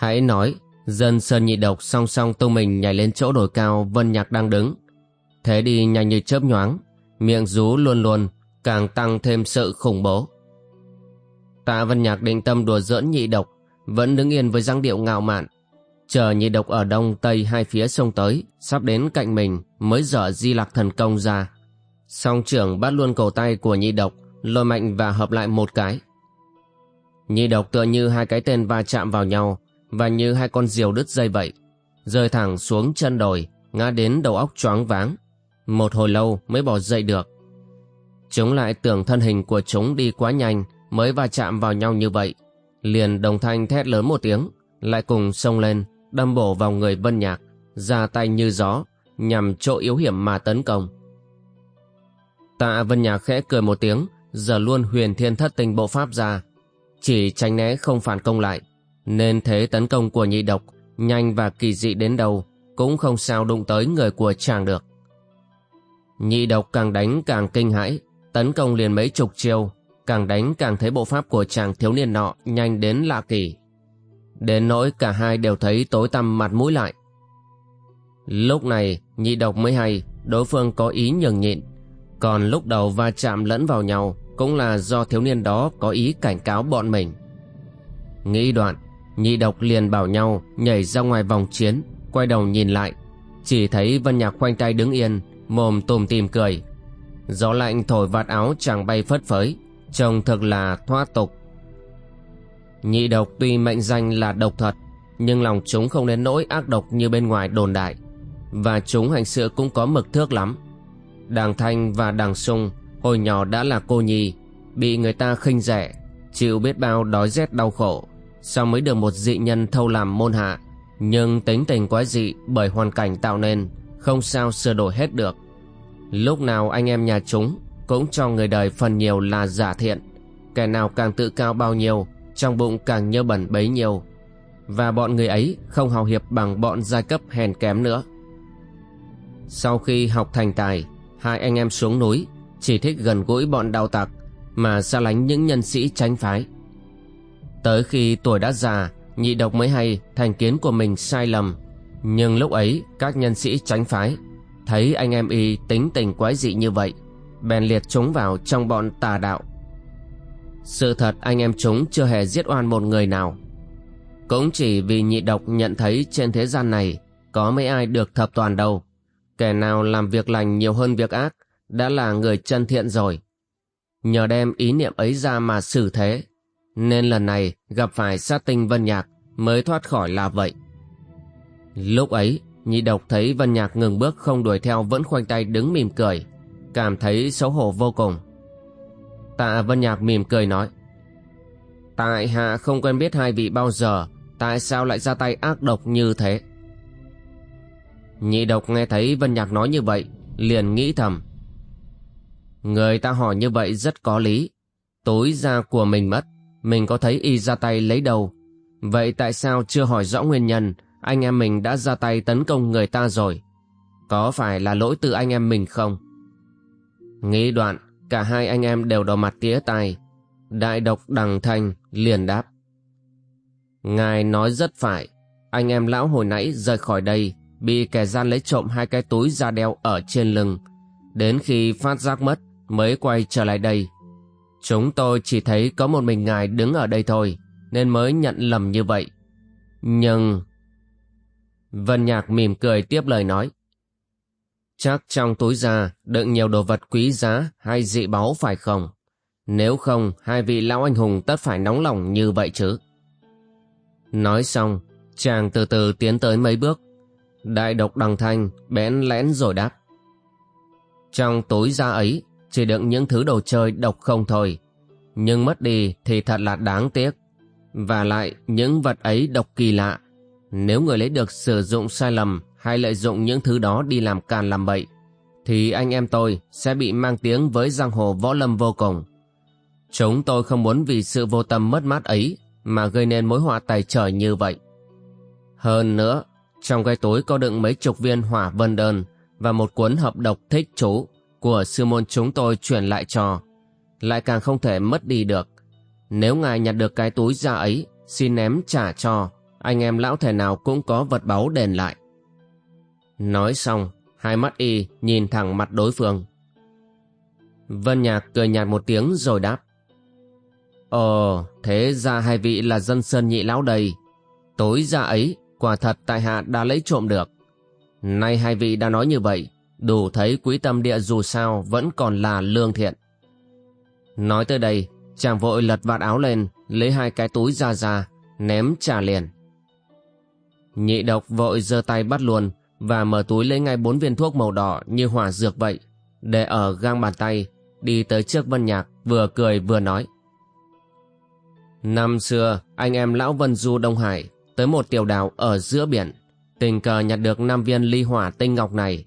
Hãy nói, dân sơn nhị độc song song tung mình nhảy lên chỗ đồi cao Vân Nhạc đang đứng. Thế đi nhanh như chớp nhoáng, miệng rú luôn luôn, càng tăng thêm sự khủng bố. Tạ Vân Nhạc định tâm đùa giỡn nhị độc, vẫn đứng yên với dáng điệu ngạo mạn. Chờ nhị độc ở đông tây hai phía sông tới, sắp đến cạnh mình mới dở di lạc thần công ra. Song trưởng bắt luôn cổ tay của nhị độc, lôi mạnh và hợp lại một cái. Nhị độc tựa như hai cái tên va chạm vào nhau, và như hai con diều đứt dây vậy, rơi thẳng xuống chân đồi, ngã đến đầu óc choáng váng. Một hồi lâu mới bỏ dậy được. Chúng lại tưởng thân hình của chúng đi quá nhanh mới va chạm vào nhau như vậy. Liền đồng thanh thét lớn một tiếng, lại cùng xông lên, đâm bổ vào người Vân Nhạc, ra tay như gió, nhằm chỗ yếu hiểm mà tấn công. Tạ Vân Nhạc khẽ cười một tiếng, giờ luôn huyền thiên thất tình bộ pháp ra. Chỉ tránh né không phản công lại, nên thế tấn công của nhị độc nhanh và kỳ dị đến đâu cũng không sao đụng tới người của chàng được. Nhị độc càng đánh càng kinh hãi, tấn công liền mấy chục chiêu, càng đánh càng thấy bộ pháp của chàng thiếu niên nọ nhanh đến lạ kỳ. Đến nỗi cả hai đều thấy tối tăm mặt mũi lại. Lúc này, nhị độc mới hay, đối phương có ý nhường nhịn. Còn lúc đầu va chạm lẫn vào nhau cũng là do thiếu niên đó có ý cảnh cáo bọn mình. Nghĩ đoạn, Nhị độc liền bảo nhau nhảy ra ngoài vòng chiến, quay đầu nhìn lại. Chỉ thấy Vân Nhạc khoanh tay đứng yên, mồm tùm tìm cười. Gió lạnh thổi vạt áo chàng bay phất phới, trông thật là thoát tục. Nhị độc tuy mệnh danh là độc thật, nhưng lòng chúng không đến nỗi ác độc như bên ngoài đồn đại. Và chúng hành sự cũng có mực thước lắm. Đàng Thanh và Đàng Sung hồi nhỏ đã là cô nhi, bị người ta khinh rẻ, chịu biết bao đói rét đau khổ sau mới được một dị nhân thâu làm môn hạ? Nhưng tính tình quái dị bởi hoàn cảnh tạo nên, không sao sửa đổi hết được. Lúc nào anh em nhà chúng cũng cho người đời phần nhiều là giả thiện. Kẻ nào càng tự cao bao nhiêu, trong bụng càng nhơ bẩn bấy nhiêu. Và bọn người ấy không hào hiệp bằng bọn giai cấp hèn kém nữa. Sau khi học thành tài, hai anh em xuống núi, chỉ thích gần gũi bọn đạo tặc, mà xa lánh những nhân sĩ tránh phái. Tới khi tuổi đã già, nhị độc mới hay thành kiến của mình sai lầm. Nhưng lúc ấy, các nhân sĩ tránh phái, thấy anh em y tính tình quái dị như vậy, bèn liệt chúng vào trong bọn tà đạo. Sự thật anh em chúng chưa hề giết oan một người nào. Cũng chỉ vì nhị độc nhận thấy trên thế gian này có mấy ai được thập toàn đâu. Kẻ nào làm việc lành nhiều hơn việc ác đã là người chân thiện rồi. Nhờ đem ý niệm ấy ra mà xử thế nên lần này gặp phải sát tinh Vân Nhạc mới thoát khỏi là vậy. Lúc ấy, nhị độc thấy Vân Nhạc ngừng bước không đuổi theo vẫn khoanh tay đứng mỉm cười, cảm thấy xấu hổ vô cùng. Tạ Vân Nhạc mỉm cười nói, Tại hạ không quen biết hai vị bao giờ, tại sao lại ra tay ác độc như thế? Nhị độc nghe thấy Vân Nhạc nói như vậy, liền nghĩ thầm. Người ta hỏi như vậy rất có lý, tối ra của mình mất, mình có thấy y ra tay lấy đầu. Vậy tại sao chưa hỏi rõ nguyên nhân anh em mình đã ra tay tấn công người ta rồi? Có phải là lỗi từ anh em mình không? Nghĩ đoạn, cả hai anh em đều đỏ mặt tía tai. Đại độc đằng thanh liền đáp. Ngài nói rất phải, anh em lão hồi nãy rời khỏi đây, bị kẻ gian lấy trộm hai cái túi da đeo ở trên lưng. Đến khi phát giác mất, mới quay trở lại đây Chúng tôi chỉ thấy có một mình ngài đứng ở đây thôi, nên mới nhận lầm như vậy. Nhưng... Vân Nhạc mỉm cười tiếp lời nói. Chắc trong túi già đựng nhiều đồ vật quý giá hay dị báu phải không? Nếu không, hai vị lão anh hùng tất phải nóng lòng như vậy chứ. Nói xong, chàng từ từ tiến tới mấy bước. Đại độc đằng thanh bén lẽn rồi đáp. Trong túi da ấy chỉ đựng những thứ đồ chơi độc không thôi. Nhưng mất đi thì thật là đáng tiếc. Và lại những vật ấy độc kỳ lạ. Nếu người lấy được sử dụng sai lầm hay lợi dụng những thứ đó đi làm càn làm bậy, thì anh em tôi sẽ bị mang tiếng với giang hồ võ lâm vô cùng. Chúng tôi không muốn vì sự vô tâm mất mát ấy mà gây nên mối họa tài trời như vậy. Hơn nữa, trong cái túi có đựng mấy chục viên hỏa vân đơn và một cuốn hợp độc thích chú của sư môn chúng tôi truyền lại cho, lại càng không thể mất đi được. Nếu ngài nhặt được cái túi ra ấy, xin ném trả cho, anh em lão thể nào cũng có vật báu đền lại. Nói xong, hai mắt y nhìn thẳng mặt đối phương. Vân Nhạc cười nhạt một tiếng rồi đáp. Ồ, thế ra hai vị là dân sơn nhị lão đây. Tối ra ấy, quả thật tại hạ đã lấy trộm được. Nay hai vị đã nói như vậy, đủ thấy quý tâm địa dù sao vẫn còn là lương thiện. Nói tới đây, chàng vội lật vạt áo lên, lấy hai cái túi ra ra, ném trả liền. Nhị độc vội giơ tay bắt luôn và mở túi lấy ngay bốn viên thuốc màu đỏ như hỏa dược vậy, để ở gang bàn tay, đi tới trước Vân Nhạc, vừa cười vừa nói. Năm xưa, anh em Lão Vân Du Đông Hải tới một tiểu đảo ở giữa biển, tình cờ nhặt được năm viên ly hỏa tinh ngọc này.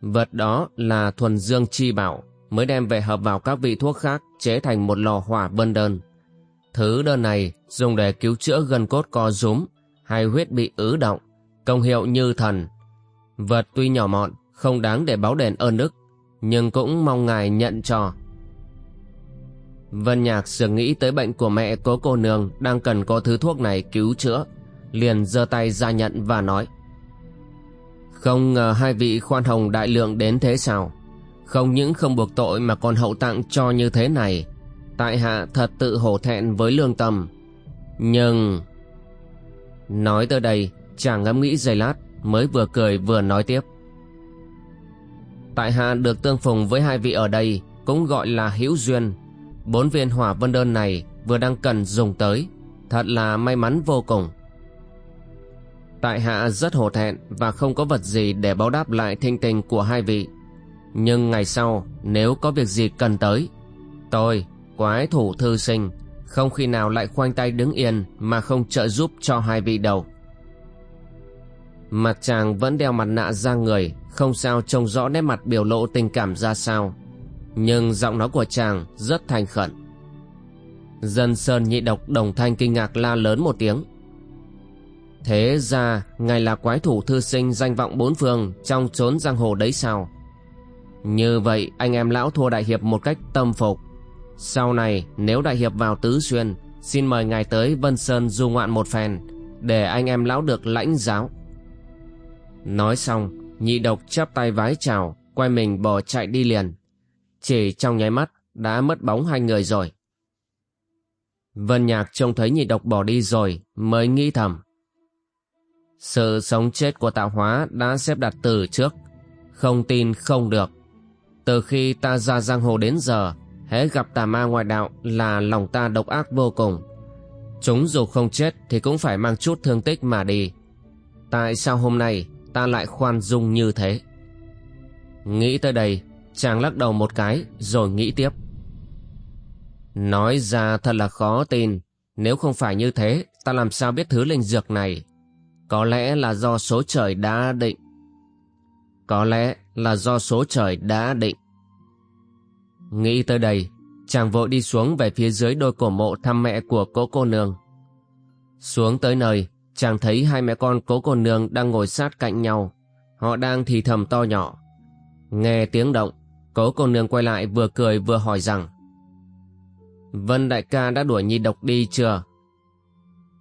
Vật đó là thuần dương chi bảo, mới đem về hợp vào các vị thuốc khác chế thành một lò hỏa vân đơn. Thứ đơn này dùng để cứu chữa gân cốt co rúm hay huyết bị ứ động, công hiệu như thần. Vật tuy nhỏ mọn, không đáng để báo đền ơn đức, nhưng cũng mong ngài nhận cho. Vân Nhạc sửa nghĩ tới bệnh của mẹ cố cô nương đang cần có thứ thuốc này cứu chữa, liền giơ tay ra nhận và nói. Không ngờ hai vị khoan hồng đại lượng đến thế sao? Không những không buộc tội mà còn hậu tặng cho như thế này. Tại hạ thật tự hổ thẹn với lương tâm. Nhưng... Nói tới đây, chàng ngẫm nghĩ giây lát, mới vừa cười vừa nói tiếp. Tại hạ được tương phùng với hai vị ở đây, cũng gọi là hữu duyên. Bốn viên hỏa vân đơn này vừa đang cần dùng tới, thật là may mắn vô cùng. Tại hạ rất hổ thẹn và không có vật gì để báo đáp lại thinh tình của hai vị. Nhưng ngày sau nếu có việc gì cần tới, tôi, quái thủ thư sinh, không khi nào lại khoanh tay đứng yên mà không trợ giúp cho hai vị đâu. Mặt chàng vẫn đeo mặt nạ ra người, không sao trông rõ nét mặt biểu lộ tình cảm ra sao. Nhưng giọng nói của chàng rất thành khẩn. Dân sơn nhị độc đồng thanh kinh ngạc la lớn một tiếng. Thế ra, ngài là quái thủ thư sinh danh vọng bốn phương trong chốn giang hồ đấy sao? Như vậy anh em lão thua đại hiệp một cách tâm phục. Sau này nếu đại hiệp vào tứ xuyên, xin mời ngài tới Vân Sơn du ngoạn một phen, để anh em lão được lãnh giáo. Nói xong, nhị độc chắp tay vái chào, quay mình bỏ chạy đi liền. Chỉ trong nháy mắt, đã mất bóng hai người rồi. Vân Nhạc trông thấy nhị độc bỏ đi rồi, mới nghĩ thầm. Sự sống chết của tạo hóa đã xếp đặt từ trước, không tin không được. Từ khi ta ra giang hồ đến giờ, hễ gặp tà ma ngoại đạo là lòng ta độc ác vô cùng. Chúng dù không chết thì cũng phải mang chút thương tích mà đi. Tại sao hôm nay ta lại khoan dung như thế? Nghĩ tới đây, chàng lắc đầu một cái rồi nghĩ tiếp. Nói ra thật là khó tin, nếu không phải như thế ta làm sao biết thứ linh dược này có lẽ là do số trời đã định. Có lẽ là do số trời đã định. Nghĩ tới đây, chàng vội đi xuống về phía dưới đôi cổ mộ thăm mẹ của cố cô nương. Xuống tới nơi, chàng thấy hai mẹ con cố cô nương đang ngồi sát cạnh nhau. Họ đang thì thầm to nhỏ. Nghe tiếng động, cố cô nương quay lại vừa cười vừa hỏi rằng Vân đại ca đã đuổi nhi độc đi chưa?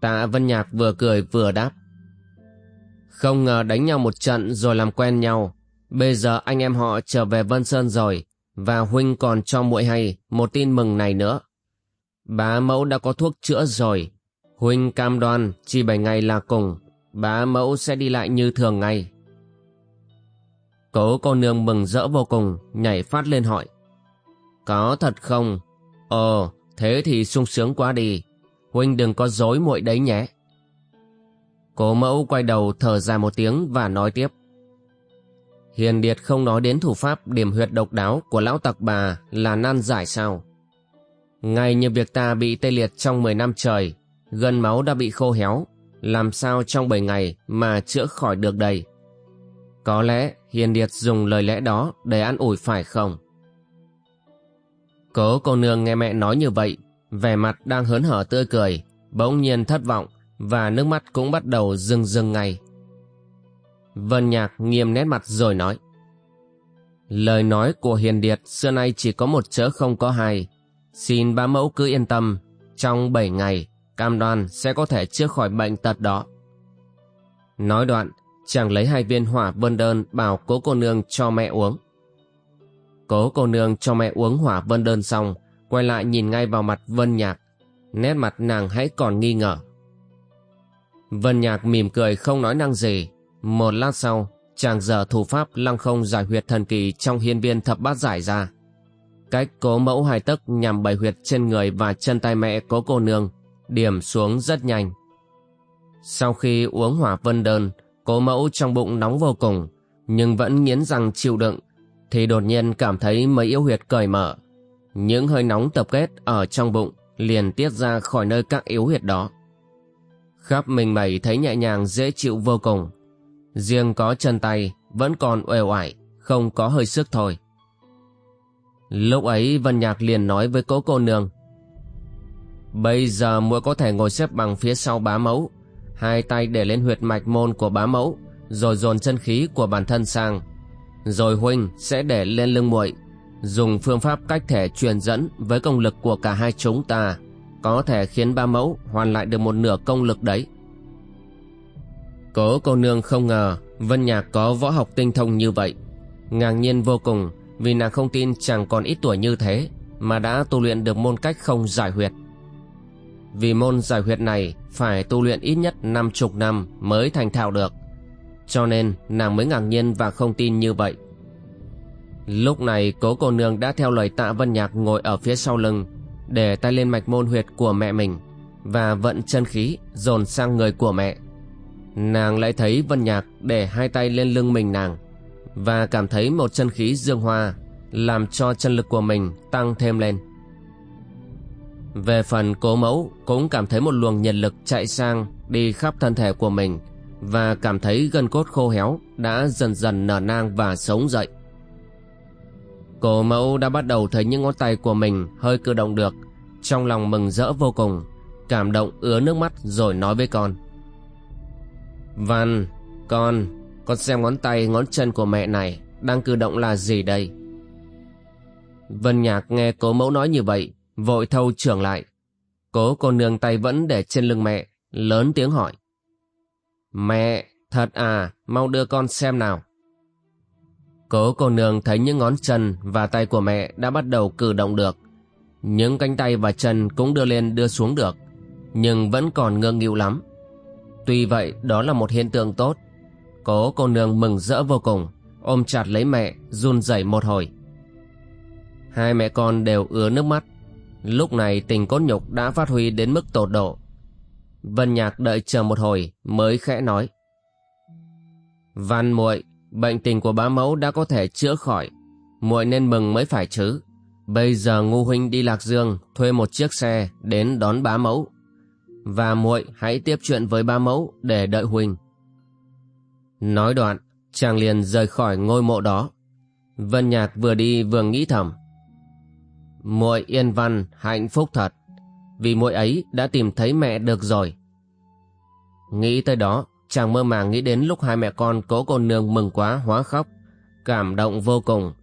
Tạ Vân Nhạc vừa cười vừa đáp không ngờ đánh nhau một trận rồi làm quen nhau. Bây giờ anh em họ trở về Vân Sơn rồi, và Huynh còn cho muội hay một tin mừng này nữa. Bá mẫu đã có thuốc chữa rồi. Huynh cam đoan chỉ 7 ngày là cùng, bá mẫu sẽ đi lại như thường ngày. Cố cô nương mừng rỡ vô cùng, nhảy phát lên hỏi. Có thật không? Ồ, thế thì sung sướng quá đi. Huynh đừng có dối muội đấy nhé. Cố mẫu quay đầu thở dài một tiếng và nói tiếp. Hiền Điệt không nói đến thủ pháp điểm huyệt độc đáo của lão tặc bà là nan giải sao. Ngay như việc ta bị tê liệt trong 10 năm trời, gân máu đã bị khô héo, làm sao trong 7 ngày mà chữa khỏi được đây? Có lẽ Hiền Điệt dùng lời lẽ đó để an ủi phải không? Cố cô nương nghe mẹ nói như vậy, vẻ mặt đang hớn hở tươi cười, bỗng nhiên thất vọng và nước mắt cũng bắt đầu rưng rưng ngay. Vân Nhạc nghiêm nét mặt rồi nói. Lời nói của Hiền Điệt xưa nay chỉ có một chớ không có hai. Xin ba mẫu cứ yên tâm, trong 7 ngày, cam đoan sẽ có thể chữa khỏi bệnh tật đó. Nói đoạn, chàng lấy hai viên hỏa vân đơn bảo cố cô nương cho mẹ uống. Cố cô nương cho mẹ uống hỏa vân đơn xong, quay lại nhìn ngay vào mặt Vân Nhạc. Nét mặt nàng hãy còn nghi ngờ. Vân Nhạc mỉm cười không nói năng gì. Một lát sau, chàng giờ thủ pháp lăng không giải huyệt thần kỳ trong hiên viên thập bát giải ra. Cách cố mẫu hài tấc nhằm bày huyệt trên người và chân tay mẹ cố cô nương, điểm xuống rất nhanh. Sau khi uống hỏa vân đơn, cố mẫu trong bụng nóng vô cùng, nhưng vẫn nghiến răng chịu đựng, thì đột nhiên cảm thấy mấy yếu huyệt cởi mở. Những hơi nóng tập kết ở trong bụng liền tiết ra khỏi nơi các yếu huyệt đó. Khắp mình mẩy thấy nhẹ nhàng dễ chịu vô cùng. Riêng có chân tay vẫn còn uể oải, không có hơi sức thôi. Lúc ấy Vân Nhạc liền nói với cố cô nương. Bây giờ muội có thể ngồi xếp bằng phía sau bá mẫu, hai tay để lên huyệt mạch môn của bá mẫu, rồi dồn chân khí của bản thân sang. Rồi huynh sẽ để lên lưng muội, dùng phương pháp cách thể truyền dẫn với công lực của cả hai chúng ta, có thể khiến ba mẫu hoàn lại được một nửa công lực đấy. Cố cô nương không ngờ Vân Nhạc có võ học tinh thông như vậy. Ngạc nhiên vô cùng, vì nàng không tin chàng còn ít tuổi như thế mà đã tu luyện được môn cách không giải huyệt. Vì môn giải huyệt này phải tu luyện ít nhất năm chục năm mới thành thạo được. Cho nên nàng mới ngạc nhiên và không tin như vậy. Lúc này cố cô nương đã theo lời tạ Vân Nhạc ngồi ở phía sau lưng để tay lên mạch môn huyệt của mẹ mình và vận chân khí dồn sang người của mẹ. Nàng lại thấy Vân Nhạc để hai tay lên lưng mình nàng và cảm thấy một chân khí dương hoa làm cho chân lực của mình tăng thêm lên. Về phần cố mẫu, cũng cảm thấy một luồng nhiệt lực chạy sang đi khắp thân thể của mình và cảm thấy gân cốt khô héo đã dần dần nở nang và sống dậy. Cổ mẫu đã bắt đầu thấy những ngón tay của mình hơi cử động được, trong lòng mừng rỡ vô cùng, cảm động ứa nước mắt rồi nói với con. Văn, con, con xem ngón tay ngón chân của mẹ này đang cử động là gì đây? Vân Nhạc nghe cố mẫu nói như vậy, vội thâu trưởng lại. Cố cô nương tay vẫn để trên lưng mẹ, lớn tiếng hỏi. Mẹ, thật à, mau đưa con xem nào. Cố cô nương thấy những ngón chân và tay của mẹ đã bắt đầu cử động được. Những cánh tay và chân cũng đưa lên đưa xuống được, nhưng vẫn còn ngơ nghịu lắm. Tuy vậy đó là một hiện tượng tốt. Cố cô nương mừng rỡ vô cùng, ôm chặt lấy mẹ, run rẩy một hồi. Hai mẹ con đều ứa nước mắt. Lúc này tình cốt nhục đã phát huy đến mức tột độ. Vân Nhạc đợi chờ một hồi mới khẽ nói. Văn muội bệnh tình của bá mẫu đã có thể chữa khỏi. muội nên mừng mới phải chứ. Bây giờ ngu huynh đi Lạc Dương thuê một chiếc xe đến đón bá mẫu. Và muội hãy tiếp chuyện với bá mẫu để đợi huynh. Nói đoạn, chàng liền rời khỏi ngôi mộ đó. Vân Nhạc vừa đi vừa nghĩ thầm. Muội yên văn hạnh phúc thật, vì muội ấy đã tìm thấy mẹ được rồi. Nghĩ tới đó, chàng mơ màng nghĩ đến lúc hai mẹ con cố cô nương mừng quá hóa khóc, cảm động vô cùng.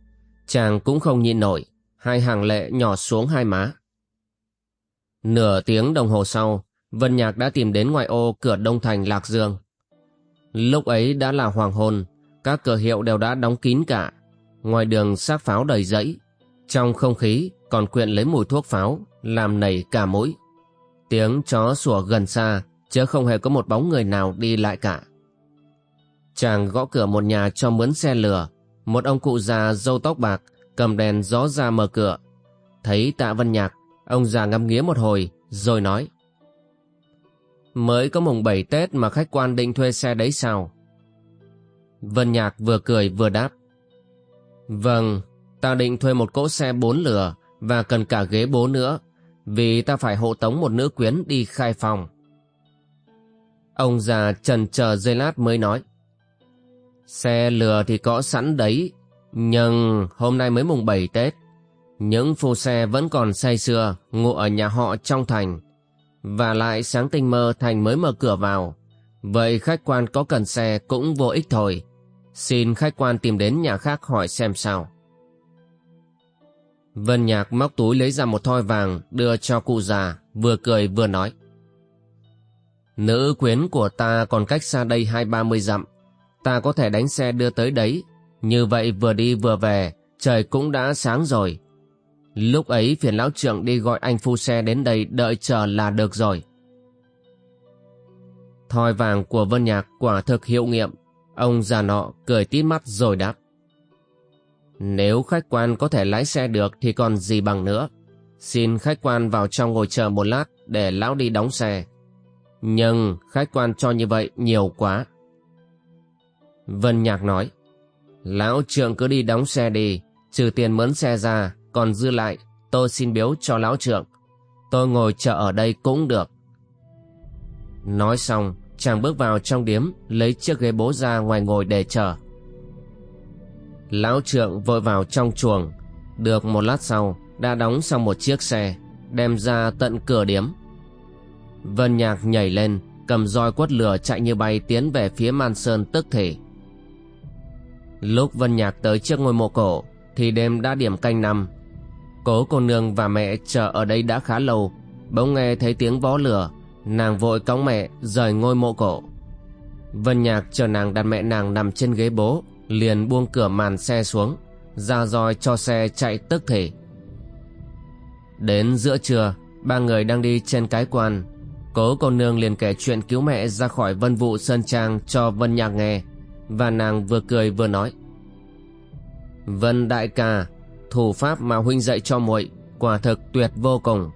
Chàng cũng không nhịn nổi, hai hàng lệ nhỏ xuống hai má. Nửa tiếng đồng hồ sau, Vân Nhạc đã tìm đến ngoại ô cửa Đông Thành Lạc Dương. Lúc ấy đã là hoàng hôn, các cửa hiệu đều đã đóng kín cả. Ngoài đường sát pháo đầy rẫy trong không khí còn quyện lấy mùi thuốc pháo, làm nảy cả mũi. Tiếng chó sủa gần xa, chứ không hề có một bóng người nào đi lại cả. Chàng gõ cửa một nhà cho mướn xe lửa, một ông cụ già râu tóc bạc, cầm đèn gió ra mở cửa. Thấy tạ vân nhạc, ông già ngắm nghía một hồi, rồi nói. Mới có mùng 7 Tết mà khách quan định thuê xe đấy sao? Vân nhạc vừa cười vừa đáp. Vâng, ta định thuê một cỗ xe bốn lửa và cần cả ghế bố nữa, vì ta phải hộ tống một nữ quyến đi khai phòng. Ông già trần chờ giây lát mới nói. Xe lừa thì có sẵn đấy, nhưng hôm nay mới mùng 7 Tết. Những phu xe vẫn còn say sưa, ngủ ở nhà họ trong thành. Và lại sáng tinh mơ thành mới mở cửa vào. Vậy khách quan có cần xe cũng vô ích thôi. Xin khách quan tìm đến nhà khác hỏi xem sao. Vân Nhạc móc túi lấy ra một thoi vàng đưa cho cụ già, vừa cười vừa nói. Nữ quyến của ta còn cách xa đây hai ba mươi dặm. Ta có thể đánh xe đưa tới đấy. Như vậy vừa đi vừa về, trời cũng đã sáng rồi. Lúc ấy phiền lão trưởng đi gọi anh phu xe đến đây đợi chờ là được rồi. Thoi vàng của Vân Nhạc quả thực hiệu nghiệm. Ông già nọ cười tít mắt rồi đáp. Nếu khách quan có thể lái xe được thì còn gì bằng nữa. Xin khách quan vào trong ngồi chờ một lát để lão đi đóng xe. Nhưng khách quan cho như vậy nhiều quá. Vân Nhạc nói. Lão trượng cứ đi đóng xe đi, trừ tiền mướn xe ra, còn dư lại tôi xin biếu cho lão trượng. Tôi ngồi chờ ở đây cũng được. Nói xong, chàng bước vào trong điếm, lấy chiếc ghế bố ra ngoài ngồi để chờ. Lão trượng vội vào trong chuồng, được một lát sau đã đóng xong một chiếc xe, đem ra tận cửa điếm. Vân Nhạc nhảy lên, cầm roi quất lửa chạy như bay tiến về phía Man Sơn tức thể. Lúc Vân Nhạc tới trước ngôi mộ cổ, thì đêm đã điểm canh năm. Cố cô nương và mẹ chờ ở đây đã khá lâu, bỗng nghe thấy tiếng vó lửa, nàng vội cõng mẹ rời ngôi mộ cổ. Vân Nhạc chờ nàng đặt mẹ nàng nằm trên ghế bố, liền buông cửa màn xe xuống, ra roi cho xe chạy tức thể. Đến giữa trưa, ba người đang đi trên cái quan, cố cô nương liền kể chuyện cứu mẹ ra khỏi vân vụ sơn trang cho Vân Nhạc nghe, và nàng vừa cười vừa nói. Vân đại ca, thủ pháp mà huynh dạy cho muội quả thực tuyệt vô cùng.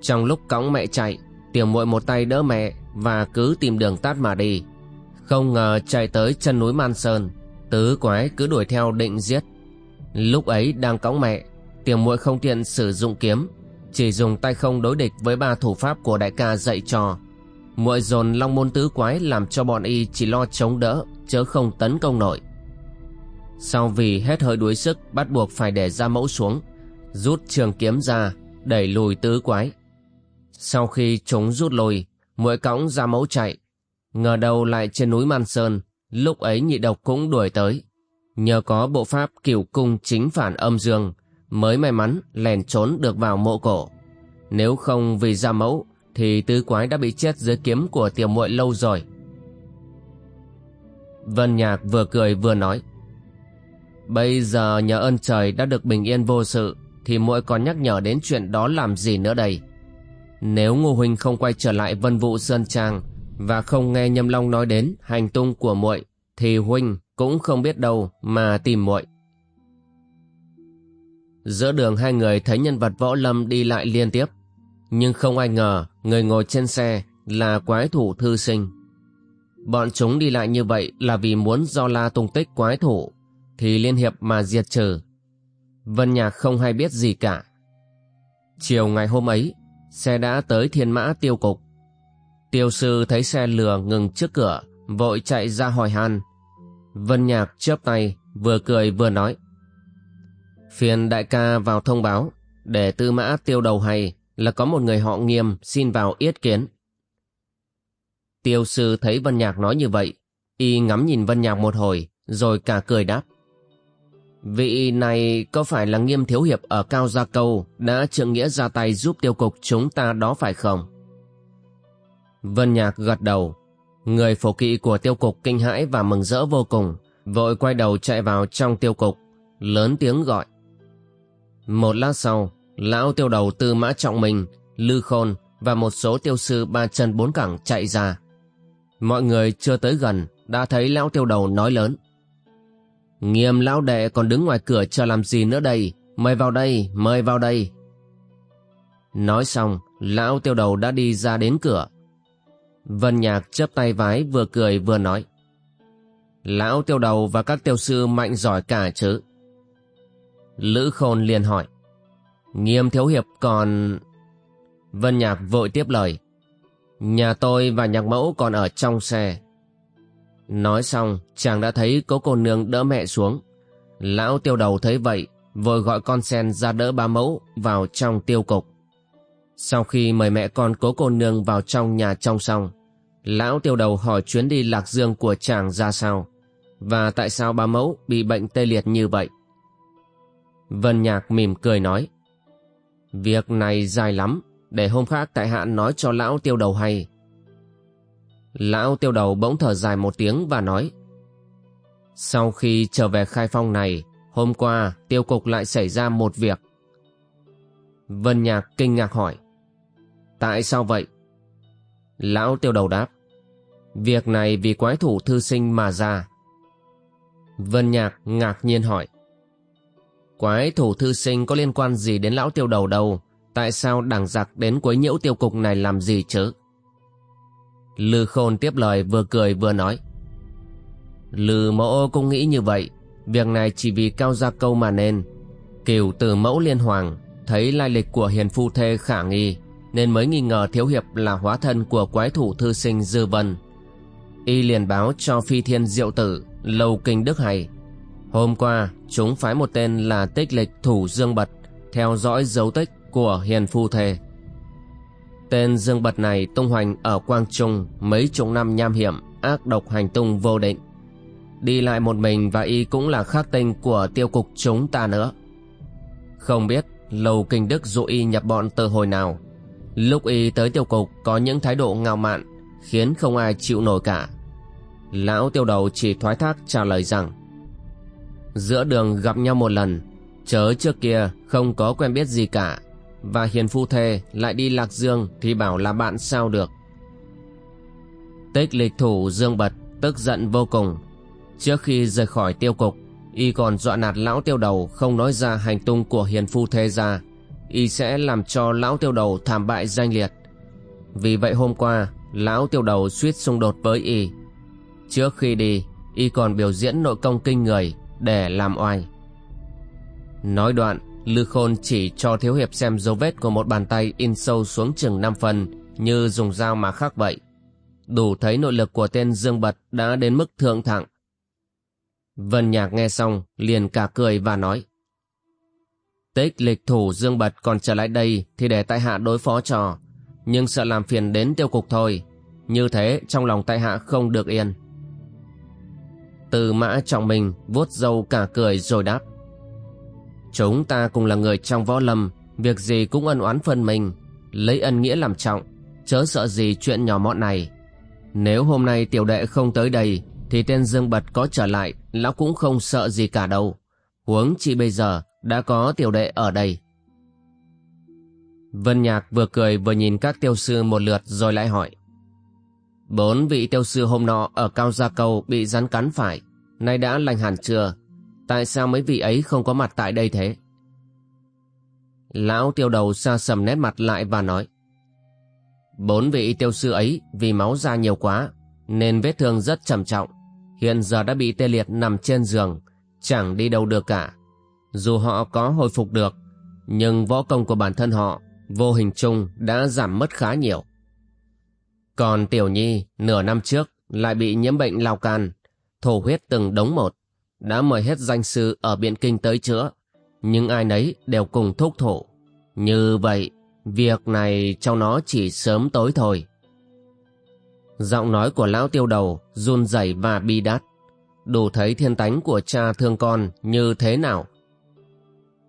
Trong lúc cõng mẹ chạy, tiểu muội một tay đỡ mẹ và cứ tìm đường tát mà đi. Không ngờ chạy tới chân núi Man Sơn, tứ quái cứ đuổi theo định giết. Lúc ấy đang cõng mẹ, tiểu muội không tiện sử dụng kiếm, chỉ dùng tay không đối địch với ba thủ pháp của đại ca dạy cho. Muội dồn long môn tứ quái làm cho bọn y chỉ lo chống đỡ, chớ không tấn công nổi. Sau vì hết hơi đuối sức bắt buộc phải để ra mẫu xuống, rút trường kiếm ra, đẩy lùi tứ quái. Sau khi chúng rút lùi, muội cõng ra mẫu chạy. Ngờ đầu lại trên núi Man Sơn, lúc ấy nhị độc cũng đuổi tới. Nhờ có bộ pháp cửu cung chính phản âm dương, mới may mắn lèn trốn được vào mộ cổ. Nếu không vì ra mẫu, thì tứ quái đã bị chết dưới kiếm của tiểu muội lâu rồi. Vân Nhạc vừa cười vừa nói. Bây giờ nhờ ơn trời đã được bình yên vô sự thì muội còn nhắc nhở đến chuyện đó làm gì nữa đây. Nếu Ngô Huynh không quay trở lại vân vụ Sơn Trang và không nghe Nhâm Long nói đến hành tung của muội thì Huynh cũng không biết đâu mà tìm muội. Giữa đường hai người thấy nhân vật võ lâm đi lại liên tiếp nhưng không ai ngờ người ngồi trên xe là quái thủ thư sinh. Bọn chúng đi lại như vậy là vì muốn do la tung tích quái thủ thì liên hiệp mà diệt trừ. Vân Nhạc không hay biết gì cả. Chiều ngày hôm ấy, xe đã tới thiên mã tiêu cục. Tiêu sư thấy xe lừa ngừng trước cửa, vội chạy ra hỏi han. Vân Nhạc chớp tay, vừa cười vừa nói. Phiền đại ca vào thông báo, để tư mã tiêu đầu hay là có một người họ nghiêm xin vào yết kiến. Tiêu sư thấy Vân Nhạc nói như vậy, y ngắm nhìn Vân Nhạc một hồi, rồi cả cười đáp. Vị này có phải là nghiêm thiếu hiệp ở Cao Gia Câu đã trượng nghĩa ra tay giúp tiêu cục chúng ta đó phải không? Vân Nhạc gật đầu. Người phổ kỵ của tiêu cục kinh hãi và mừng rỡ vô cùng, vội quay đầu chạy vào trong tiêu cục, lớn tiếng gọi. Một lát sau, lão tiêu đầu tư mã trọng mình, lư khôn và một số tiêu sư ba chân bốn cẳng chạy ra. Mọi người chưa tới gần, đã thấy lão tiêu đầu nói lớn. Nghiêm lão đệ còn đứng ngoài cửa chờ làm gì nữa đây, mời vào đây, mời vào đây. Nói xong, lão tiêu đầu đã đi ra đến cửa. Vân Nhạc chớp tay vái vừa cười vừa nói. Lão tiêu đầu và các tiêu sư mạnh giỏi cả chứ. Lữ Khôn liền hỏi. Nghiêm thiếu hiệp còn... Vân Nhạc vội tiếp lời. Nhà tôi và nhạc mẫu còn ở trong xe. Nói xong, chàng đã thấy cố cô nương đỡ mẹ xuống. Lão tiêu đầu thấy vậy, vội gọi con sen ra đỡ ba mẫu vào trong tiêu cục. Sau khi mời mẹ con cố cô nương vào trong nhà trong xong, lão tiêu đầu hỏi chuyến đi lạc dương của chàng ra sao, và tại sao ba mẫu bị bệnh tê liệt như vậy. Vân Nhạc mỉm cười nói, Việc này dài lắm, để hôm khác tại hạ nói cho lão tiêu đầu hay. Lão tiêu đầu bỗng thở dài một tiếng và nói, Sau khi trở về khai phong này, hôm qua tiêu cục lại xảy ra một việc. Vân Nhạc kinh ngạc hỏi, Tại sao vậy? Lão tiêu đầu đáp. Việc này vì quái thủ thư sinh mà ra. Vân Nhạc ngạc nhiên hỏi. Quái thủ thư sinh có liên quan gì đến lão tiêu đầu đâu? Tại sao đảng giặc đến quấy nhiễu tiêu cục này làm gì chứ? Lư Khôn tiếp lời vừa cười vừa nói. Lư mẫu cũng nghĩ như vậy. Việc này chỉ vì cao gia câu mà nên. Kiều từ mẫu liên hoàng thấy lai lịch của hiền phu thê khả nghi nên mới nghi ngờ thiếu hiệp là hóa thân của quái thủ thư sinh Dư Vân. Y liền báo cho phi thiên diệu tử, Lâu Kinh Đức Hay. Hôm qua, chúng phái một tên là tích lịch thủ Dương Bật theo dõi dấu tích của hiền phu thề. Tên Dương Bật này tung hoành ở Quang Trung mấy chục năm nham hiểm, ác độc hành tung vô định. Đi lại một mình và y cũng là khắc tinh của tiêu cục chúng ta nữa. Không biết lầu Kinh Đức dụ y nhập bọn từ hồi nào Lúc y tới tiêu cục có những thái độ ngạo mạn khiến không ai chịu nổi cả. Lão tiêu đầu chỉ thoái thác trả lời rằng Giữa đường gặp nhau một lần Chớ trước kia không có quen biết gì cả. Và hiền phu thê lại đi lạc dương Thì bảo là bạn sao được. Tích lịch thủ dương bật Tức giận vô cùng. Trước khi rời khỏi tiêu cục Y còn dọa nạt lão tiêu đầu Không nói ra hành tung của hiền phu thê ra. Y sẽ làm cho lão tiêu đầu thảm bại danh liệt. Vì vậy hôm qua, lão tiêu đầu suýt xung đột với y. Trước khi đi, y còn biểu diễn nội công kinh người để làm oai. Nói đoạn, Lư Khôn chỉ cho Thiếu Hiệp xem dấu vết của một bàn tay in sâu xuống chừng năm phần như dùng dao mà khắc vậy. Đủ thấy nội lực của tên Dương Bật đã đến mức thượng thẳng. Vân Nhạc nghe xong liền cả cười và nói Tích lịch thủ Dương Bật còn trở lại đây thì để tại hạ đối phó cho. Nhưng sợ làm phiền đến tiêu cục thôi. Như thế trong lòng tại hạ không được yên. Từ mã trọng mình vuốt râu cả cười rồi đáp. Chúng ta cùng là người trong võ lâm, việc gì cũng ân oán phân mình, lấy ân nghĩa làm trọng, chớ sợ gì chuyện nhỏ mọn này. Nếu hôm nay tiểu đệ không tới đây, thì tên Dương Bật có trở lại, lão cũng không sợ gì cả đâu. Huống chi bây giờ, đã có tiểu đệ ở đây. Vân Nhạc vừa cười vừa nhìn các tiêu sư một lượt rồi lại hỏi. Bốn vị tiêu sư hôm nọ ở Cao Gia Cầu bị rắn cắn phải, nay đã lành hẳn chưa? Tại sao mấy vị ấy không có mặt tại đây thế? Lão tiêu đầu xa sầm nét mặt lại và nói. Bốn vị tiêu sư ấy vì máu ra nhiều quá, nên vết thương rất trầm trọng. Hiện giờ đã bị tê liệt nằm trên giường, chẳng đi đâu được cả. Dù họ có hồi phục được, nhưng võ công của bản thân họ vô hình chung đã giảm mất khá nhiều. Còn Tiểu Nhi nửa năm trước lại bị nhiễm bệnh lao can, thổ huyết từng đống một, đã mời hết danh sư ở Biện Kinh tới chữa, nhưng ai nấy đều cùng thúc thổ. Như vậy, việc này trong nó chỉ sớm tối thôi. Giọng nói của lão tiêu đầu run rẩy và bi đát, đủ thấy thiên tánh của cha thương con như thế nào.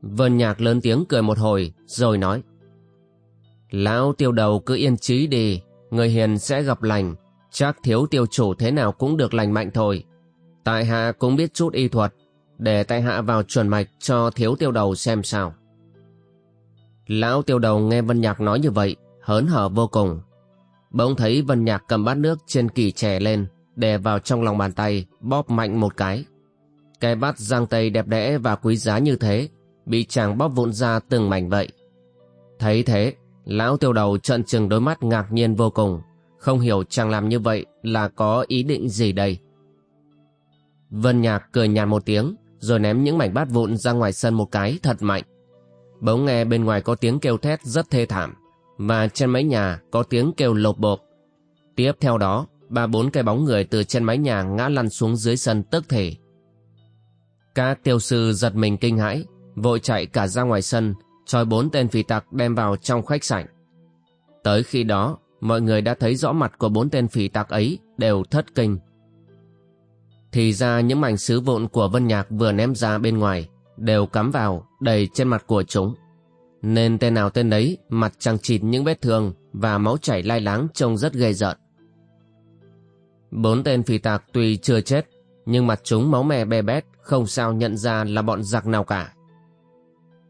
Vân Nhạc lớn tiếng cười một hồi rồi nói Lão tiêu đầu cứ yên trí đi Người hiền sẽ gặp lành Chắc thiếu tiêu chủ thế nào cũng được lành mạnh thôi Tại hạ cũng biết chút y thuật Để tại hạ vào chuẩn mạch cho thiếu tiêu đầu xem sao Lão tiêu đầu nghe Vân Nhạc nói như vậy Hớn hở vô cùng Bỗng thấy Vân Nhạc cầm bát nước trên kỳ chè lên Đè vào trong lòng bàn tay Bóp mạnh một cái Cái bát giang tây đẹp đẽ và quý giá như thế bị chàng bóp vụn ra từng mảnh vậy. Thấy thế, lão tiêu đầu trận trừng đôi mắt ngạc nhiên vô cùng, không hiểu chàng làm như vậy là có ý định gì đây. Vân Nhạc cười nhạt một tiếng, rồi ném những mảnh bát vụn ra ngoài sân một cái thật mạnh. Bỗng nghe bên ngoài có tiếng kêu thét rất thê thảm, và trên mái nhà có tiếng kêu lột bộp. Tiếp theo đó, ba bốn cái bóng người từ trên mái nhà ngã lăn xuống dưới sân tức thể. Các tiêu sư giật mình kinh hãi, vội chạy cả ra ngoài sân, trói bốn tên phỉ tặc đem vào trong khách sảnh. Tới khi đó, mọi người đã thấy rõ mặt của bốn tên phỉ tặc ấy đều thất kinh. Thì ra những mảnh sứ vụn của Vân Nhạc vừa ném ra bên ngoài, đều cắm vào, đầy trên mặt của chúng. Nên tên nào tên đấy mặt chẳng chịt những vết thương và máu chảy lai láng trông rất ghê rợn. Bốn tên phì tạc tuy chưa chết, nhưng mặt chúng máu me be bét, không sao nhận ra là bọn giặc nào cả.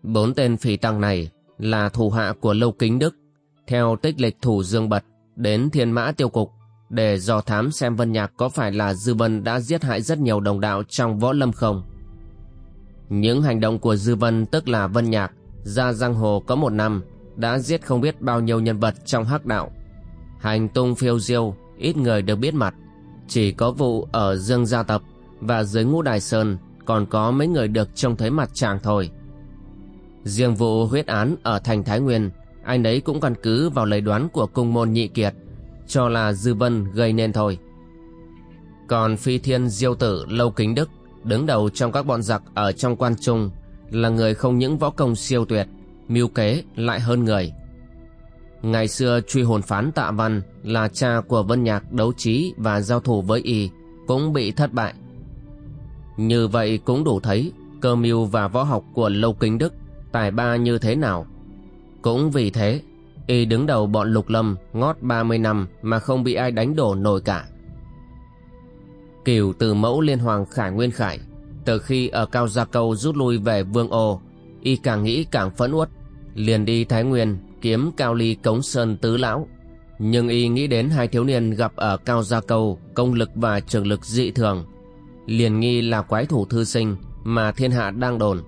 Bốn tên phì tăng này là thủ hạ của Lâu Kính Đức, theo tích lịch thủ Dương Bật đến Thiên Mã Tiêu Cục để dò thám xem Vân Nhạc có phải là Dư Vân đã giết hại rất nhiều đồng đạo trong võ lâm không. Những hành động của Dư Vân tức là Vân Nhạc ra giang hồ có một năm đã giết không biết bao nhiêu nhân vật trong hắc đạo. Hành tung phiêu diêu, ít người được biết mặt. Chỉ có vụ ở Dương Gia Tập và dưới ngũ Đài Sơn còn có mấy người được trông thấy mặt chàng thôi. Riêng vụ huyết án ở thành Thái Nguyên, anh ấy cũng căn cứ vào lời đoán của cung môn nhị kiệt, cho là Dư Vân gây nên thôi. Còn phi thiên diêu tử Lâu Kính Đức, đứng đầu trong các bọn giặc ở trong quan trung, là người không những võ công siêu tuyệt, mưu kế lại hơn người. Ngày xưa truy hồn phán tạ văn là cha của Vân Nhạc đấu trí và giao thủ với y, cũng bị thất bại. Như vậy cũng đủ thấy cơ mưu và võ học của Lâu Kính Đức tài ba như thế nào. Cũng vì thế, y đứng đầu bọn lục lâm ngót 30 năm mà không bị ai đánh đổ nổi cả. Kiều từ mẫu liên hoàng Khải Nguyên Khải, từ khi ở Cao Gia Câu rút lui về Vương Ô, y càng nghĩ càng phẫn uất, liền đi Thái Nguyên kiếm Cao Ly Cống Sơn Tứ Lão. Nhưng y nghĩ đến hai thiếu niên gặp ở Cao Gia Câu công lực và trường lực dị thường, liền nghi là quái thủ thư sinh mà thiên hạ đang đồn.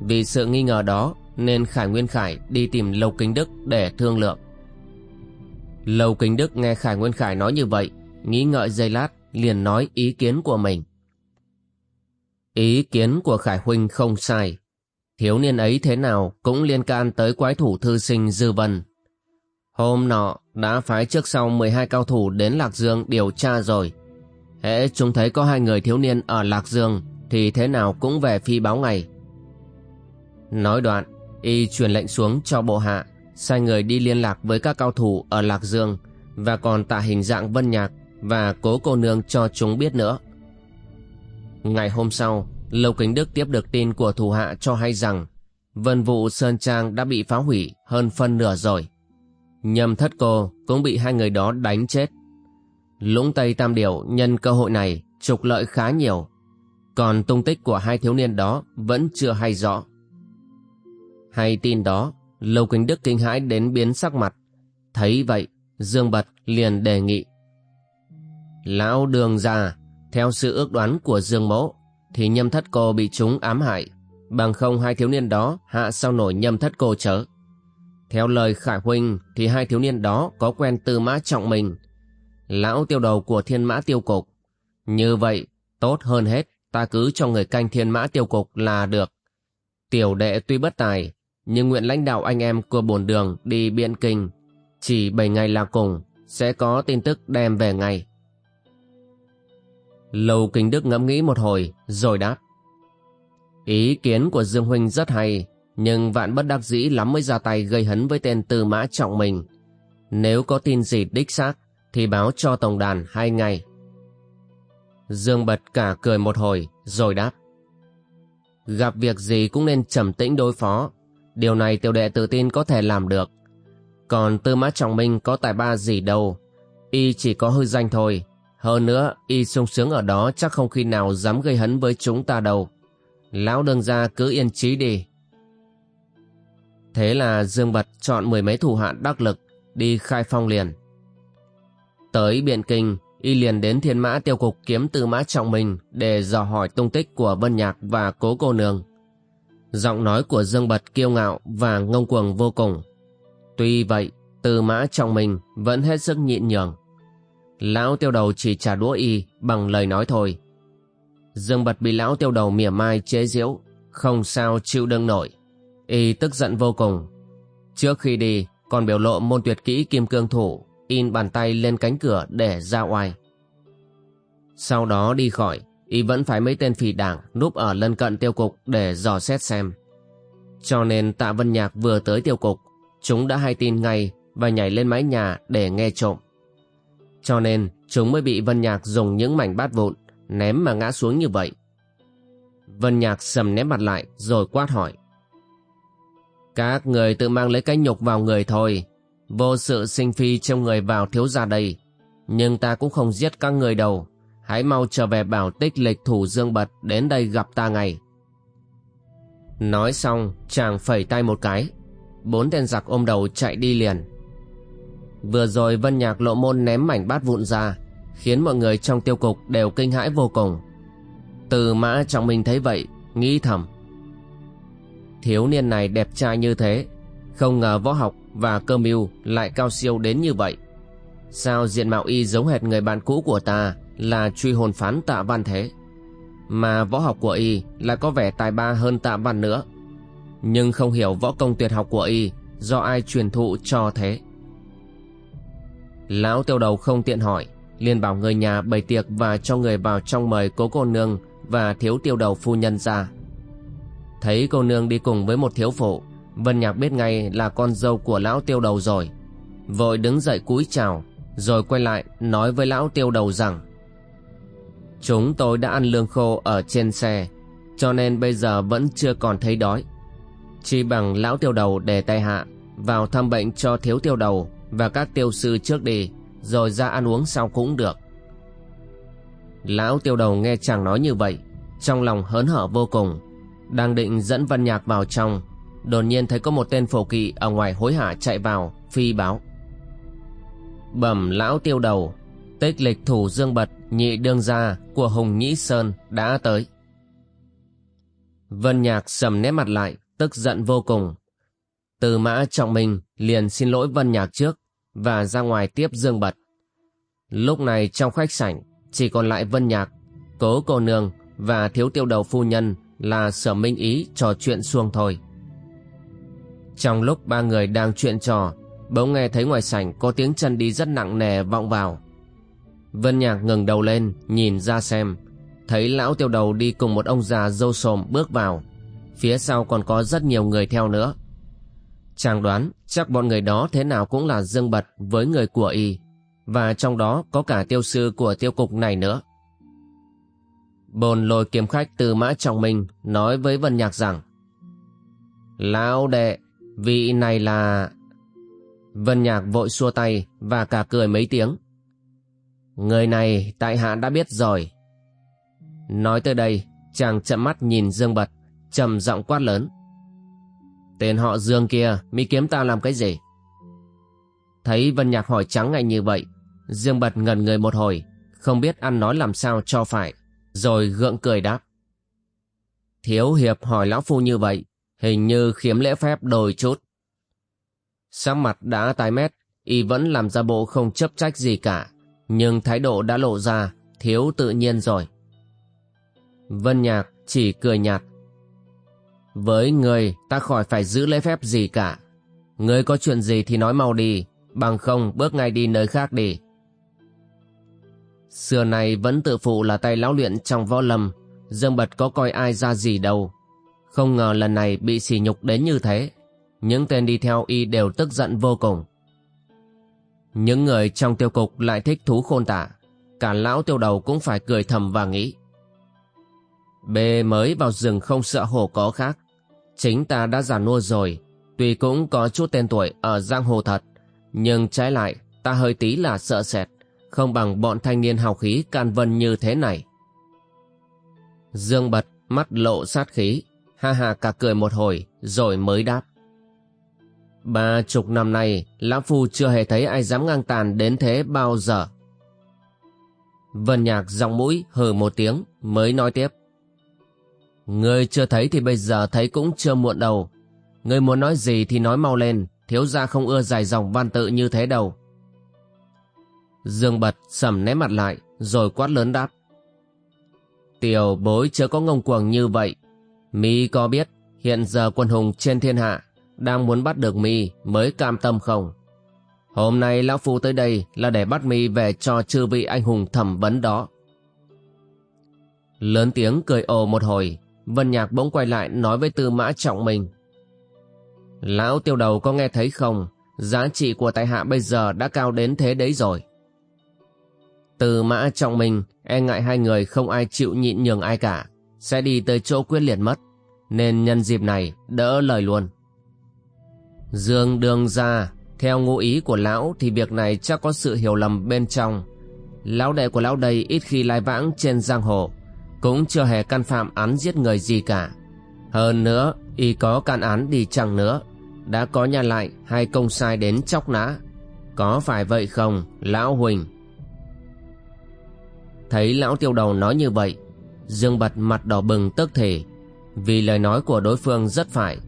Vì sự nghi ngờ đó nên Khải Nguyên Khải đi tìm Lâu Kính Đức để thương lượng. Lâu Kính Đức nghe Khải Nguyên Khải nói như vậy, nghĩ ngợi giây lát, liền nói ý kiến của mình. Ý kiến của Khải Huynh không sai. Thiếu niên ấy thế nào cũng liên can tới quái thủ thư sinh Dư Vân. Hôm nọ đã phái trước sau 12 cao thủ đến Lạc Dương điều tra rồi. Hễ chúng thấy có hai người thiếu niên ở Lạc Dương thì thế nào cũng về phi báo ngày. Nói đoạn, y truyền lệnh xuống cho bộ hạ, sai người đi liên lạc với các cao thủ ở Lạc Dương và còn tạ hình dạng vân nhạc và cố cô nương cho chúng biết nữa. Ngày hôm sau, Lâu Kính Đức tiếp được tin của thủ hạ cho hay rằng vân vụ Sơn Trang đã bị phá hủy hơn phân nửa rồi. Nhâm thất cô cũng bị hai người đó đánh chết. Lũng Tây Tam Điểu nhân cơ hội này trục lợi khá nhiều. Còn tung tích của hai thiếu niên đó vẫn chưa hay rõ. Hay tin đó, Lâu Kính Đức kinh hãi đến biến sắc mặt. Thấy vậy, Dương Bật liền đề nghị. Lão đường già, theo sự ước đoán của Dương Mỗ, thì nhâm thất cô bị chúng ám hại. Bằng không hai thiếu niên đó hạ sao nổi nhâm thất cô chớ. Theo lời Khải Huynh thì hai thiếu niên đó có quen tư mã trọng mình. Lão tiêu đầu của thiên mã tiêu cục. Như vậy, tốt hơn hết, ta cứ cho người canh thiên mã tiêu cục là được. Tiểu đệ tuy bất tài, nhưng nguyện lãnh đạo anh em của bổn đường đi biện kinh. Chỉ 7 ngày là cùng, sẽ có tin tức đem về ngay. Lâu kinh Đức ngẫm nghĩ một hồi, rồi đáp. Ý kiến của Dương Huynh rất hay, nhưng vạn bất đắc dĩ lắm mới ra tay gây hấn với tên tư mã trọng mình. Nếu có tin gì đích xác, thì báo cho tổng đàn hai ngày. Dương bật cả cười một hồi, rồi đáp. Gặp việc gì cũng nên trầm tĩnh đối phó, Điều này tiểu đệ tự tin có thể làm được. Còn tư mã trọng minh có tài ba gì đâu. Y chỉ có hư danh thôi. Hơn nữa, y sung sướng ở đó chắc không khi nào dám gây hấn với chúng ta đâu. Lão đương gia cứ yên trí đi. Thế là Dương Bật chọn mười mấy thủ hạ đắc lực, đi khai phong liền. Tới Biện Kinh, y liền đến thiên mã tiêu cục kiếm tư mã trọng minh để dò hỏi tung tích của Vân Nhạc và cố cô nương. Giọng nói của Dương Bật kiêu ngạo và ngông cuồng vô cùng. Tuy vậy, từ mã trọng mình vẫn hết sức nhịn nhường. Lão tiêu đầu chỉ trả đũa y bằng lời nói thôi. Dương Bật bị lão tiêu đầu mỉa mai chế giễu, không sao chịu đựng nổi. Y tức giận vô cùng. Trước khi đi, còn biểu lộ môn tuyệt kỹ kim cương thủ, in bàn tay lên cánh cửa để ra oai. Sau đó đi khỏi, y vẫn phải mấy tên phỉ đảng núp ở lân cận tiêu cục để dò xét xem. Cho nên tạ Vân Nhạc vừa tới tiêu cục, chúng đã hay tin ngay và nhảy lên mái nhà để nghe trộm. Cho nên chúng mới bị Vân Nhạc dùng những mảnh bát vụn ném mà ngã xuống như vậy. Vân Nhạc sầm ném mặt lại rồi quát hỏi. Các người tự mang lấy cái nhục vào người thôi, vô sự sinh phi trong người vào thiếu gia đây. Nhưng ta cũng không giết các người đâu, hãy mau trở về bảo tích lịch thủ dương bật đến đây gặp ta ngay. Nói xong, chàng phẩy tay một cái, bốn tên giặc ôm đầu chạy đi liền. Vừa rồi Vân Nhạc lộ môn ném mảnh bát vụn ra, khiến mọi người trong tiêu cục đều kinh hãi vô cùng. Từ mã trọng minh thấy vậy, nghĩ thầm. Thiếu niên này đẹp trai như thế, không ngờ võ học và cơ mưu lại cao siêu đến như vậy. Sao diện mạo y giống hệt người bạn cũ của ta là truy hồn phán tạ văn thế? Mà võ học của y là có vẻ tài ba hơn tạ văn nữa. Nhưng không hiểu võ công tuyệt học của y do ai truyền thụ cho thế. Lão tiêu đầu không tiện hỏi, liền bảo người nhà bày tiệc và cho người vào trong mời cố cô nương và thiếu tiêu đầu phu nhân ra. Thấy cô nương đi cùng với một thiếu phụ, Vân Nhạc biết ngay là con dâu của lão tiêu đầu rồi. Vội đứng dậy cúi chào, rồi quay lại nói với lão tiêu đầu rằng Chúng tôi đã ăn lương khô ở trên xe, cho nên bây giờ vẫn chưa còn thấy đói. Chỉ bằng lão tiêu đầu để tay hạ, vào thăm bệnh cho thiếu tiêu đầu và các tiêu sư trước đi, rồi ra ăn uống sau cũng được. Lão tiêu đầu nghe chàng nói như vậy, trong lòng hớn hở vô cùng, đang định dẫn văn Nhạc vào trong, đột nhiên thấy có một tên phổ kỵ ở ngoài hối hả chạy vào, phi báo. Bẩm lão tiêu đầu, tích lịch thủ dương bật nhị đương gia của Hùng Nhĩ Sơn đã tới. Vân Nhạc sầm nét mặt lại, tức giận vô cùng. Từ mã trọng mình liền xin lỗi Vân Nhạc trước và ra ngoài tiếp Dương Bật. Lúc này trong khách sảnh chỉ còn lại Vân Nhạc, Cố Cô Nương và Thiếu Tiêu Đầu Phu Nhân là Sở Minh Ý trò chuyện xuông thôi. Trong lúc ba người đang chuyện trò, bỗng nghe thấy ngoài sảnh có tiếng chân đi rất nặng nề vọng vào. Vân Nhạc ngừng đầu lên, nhìn ra xem, thấy lão tiêu đầu đi cùng một ông già dâu sồm bước vào. Phía sau còn có rất nhiều người theo nữa. Chàng đoán chắc bọn người đó thế nào cũng là dương bật với người của y, và trong đó có cả tiêu sư của tiêu cục này nữa. Bồn lôi kiếm khách từ mã trọng mình nói với Vân Nhạc rằng Lão đệ, vị này là... Vân Nhạc vội xua tay và cả cười mấy tiếng. Người này tại hạ đã biết rồi. Nói tới đây, chàng chậm mắt nhìn Dương Bật, trầm giọng quát lớn. Tên họ Dương kia, mi kiếm ta làm cái gì? Thấy Vân Nhạc hỏi trắng ngay như vậy, Dương Bật ngần người một hồi, không biết ăn nói làm sao cho phải, rồi gượng cười đáp. Thiếu hiệp hỏi lão phu như vậy, hình như khiếm lễ phép đôi chút. Sắc mặt đã tái mét, y vẫn làm ra bộ không chấp trách gì cả, nhưng thái độ đã lộ ra, thiếu tự nhiên rồi. Vân Nhạc chỉ cười nhạt, với người ta khỏi phải giữ lễ phép gì cả. Người có chuyện gì thì nói mau đi, bằng không bước ngay đi nơi khác đi. Xưa này vẫn tự phụ là tay lão luyện trong võ lâm, Dương Bật có coi ai ra gì đâu. Không ngờ lần này bị sỉ nhục đến như thế. Những tên đi theo y đều tức giận vô cùng. Những người trong tiêu cục lại thích thú khôn tả. Cả lão tiêu đầu cũng phải cười thầm và nghĩ. Bê mới vào rừng không sợ hổ có khác. Chính ta đã già nua rồi, tuy cũng có chút tên tuổi ở giang hồ thật, nhưng trái lại ta hơi tí là sợ sệt, không bằng bọn thanh niên hào khí can vân như thế này. Dương bật, mắt lộ sát khí, ha ha cả cười một hồi, rồi mới đáp. Ba chục năm nay, Lão Phu chưa hề thấy ai dám ngang tàn đến thế bao giờ. Vân Nhạc giọng mũi hừ một tiếng, mới nói tiếp. Ngươi chưa thấy thì bây giờ thấy cũng chưa muộn đâu. Ngươi muốn nói gì thì nói mau lên, thiếu gia không ưa dài dòng văn tự như thế đâu. Dương bật sầm né mặt lại, rồi quát lớn đáp. Tiểu bối chớ có ngông cuồng như vậy. Mi có biết hiện giờ quân hùng trên thiên hạ đang muốn bắt được mi mới cam tâm không? Hôm nay lão phu tới đây là để bắt mi về cho chư vị anh hùng thẩm vấn đó. Lớn tiếng cười ồ một hồi, Vân Nhạc bỗng quay lại nói với Tư Mã Trọng mình Lão tiêu đầu có nghe thấy không? Giá trị của tại hạ bây giờ đã cao đến thế đấy rồi. tư mã trọng mình, e ngại hai người không ai chịu nhịn nhường ai cả, sẽ đi tới chỗ quyết liệt mất, nên nhân dịp này đỡ lời luôn. Dương đường ra, theo ngụ ý của lão thì việc này chắc có sự hiểu lầm bên trong. Lão đệ của lão đây ít khi lai vãng trên giang hồ, cũng chưa hề can phạm án giết người gì cả. Hơn nữa, y có can án đi chăng nữa, đã có nhà lại hay công sai đến chóc nã. Có phải vậy không, lão Huỳnh? Thấy lão tiêu đầu nói như vậy, Dương Bật mặt đỏ bừng tức thể, vì lời nói của đối phương rất phải.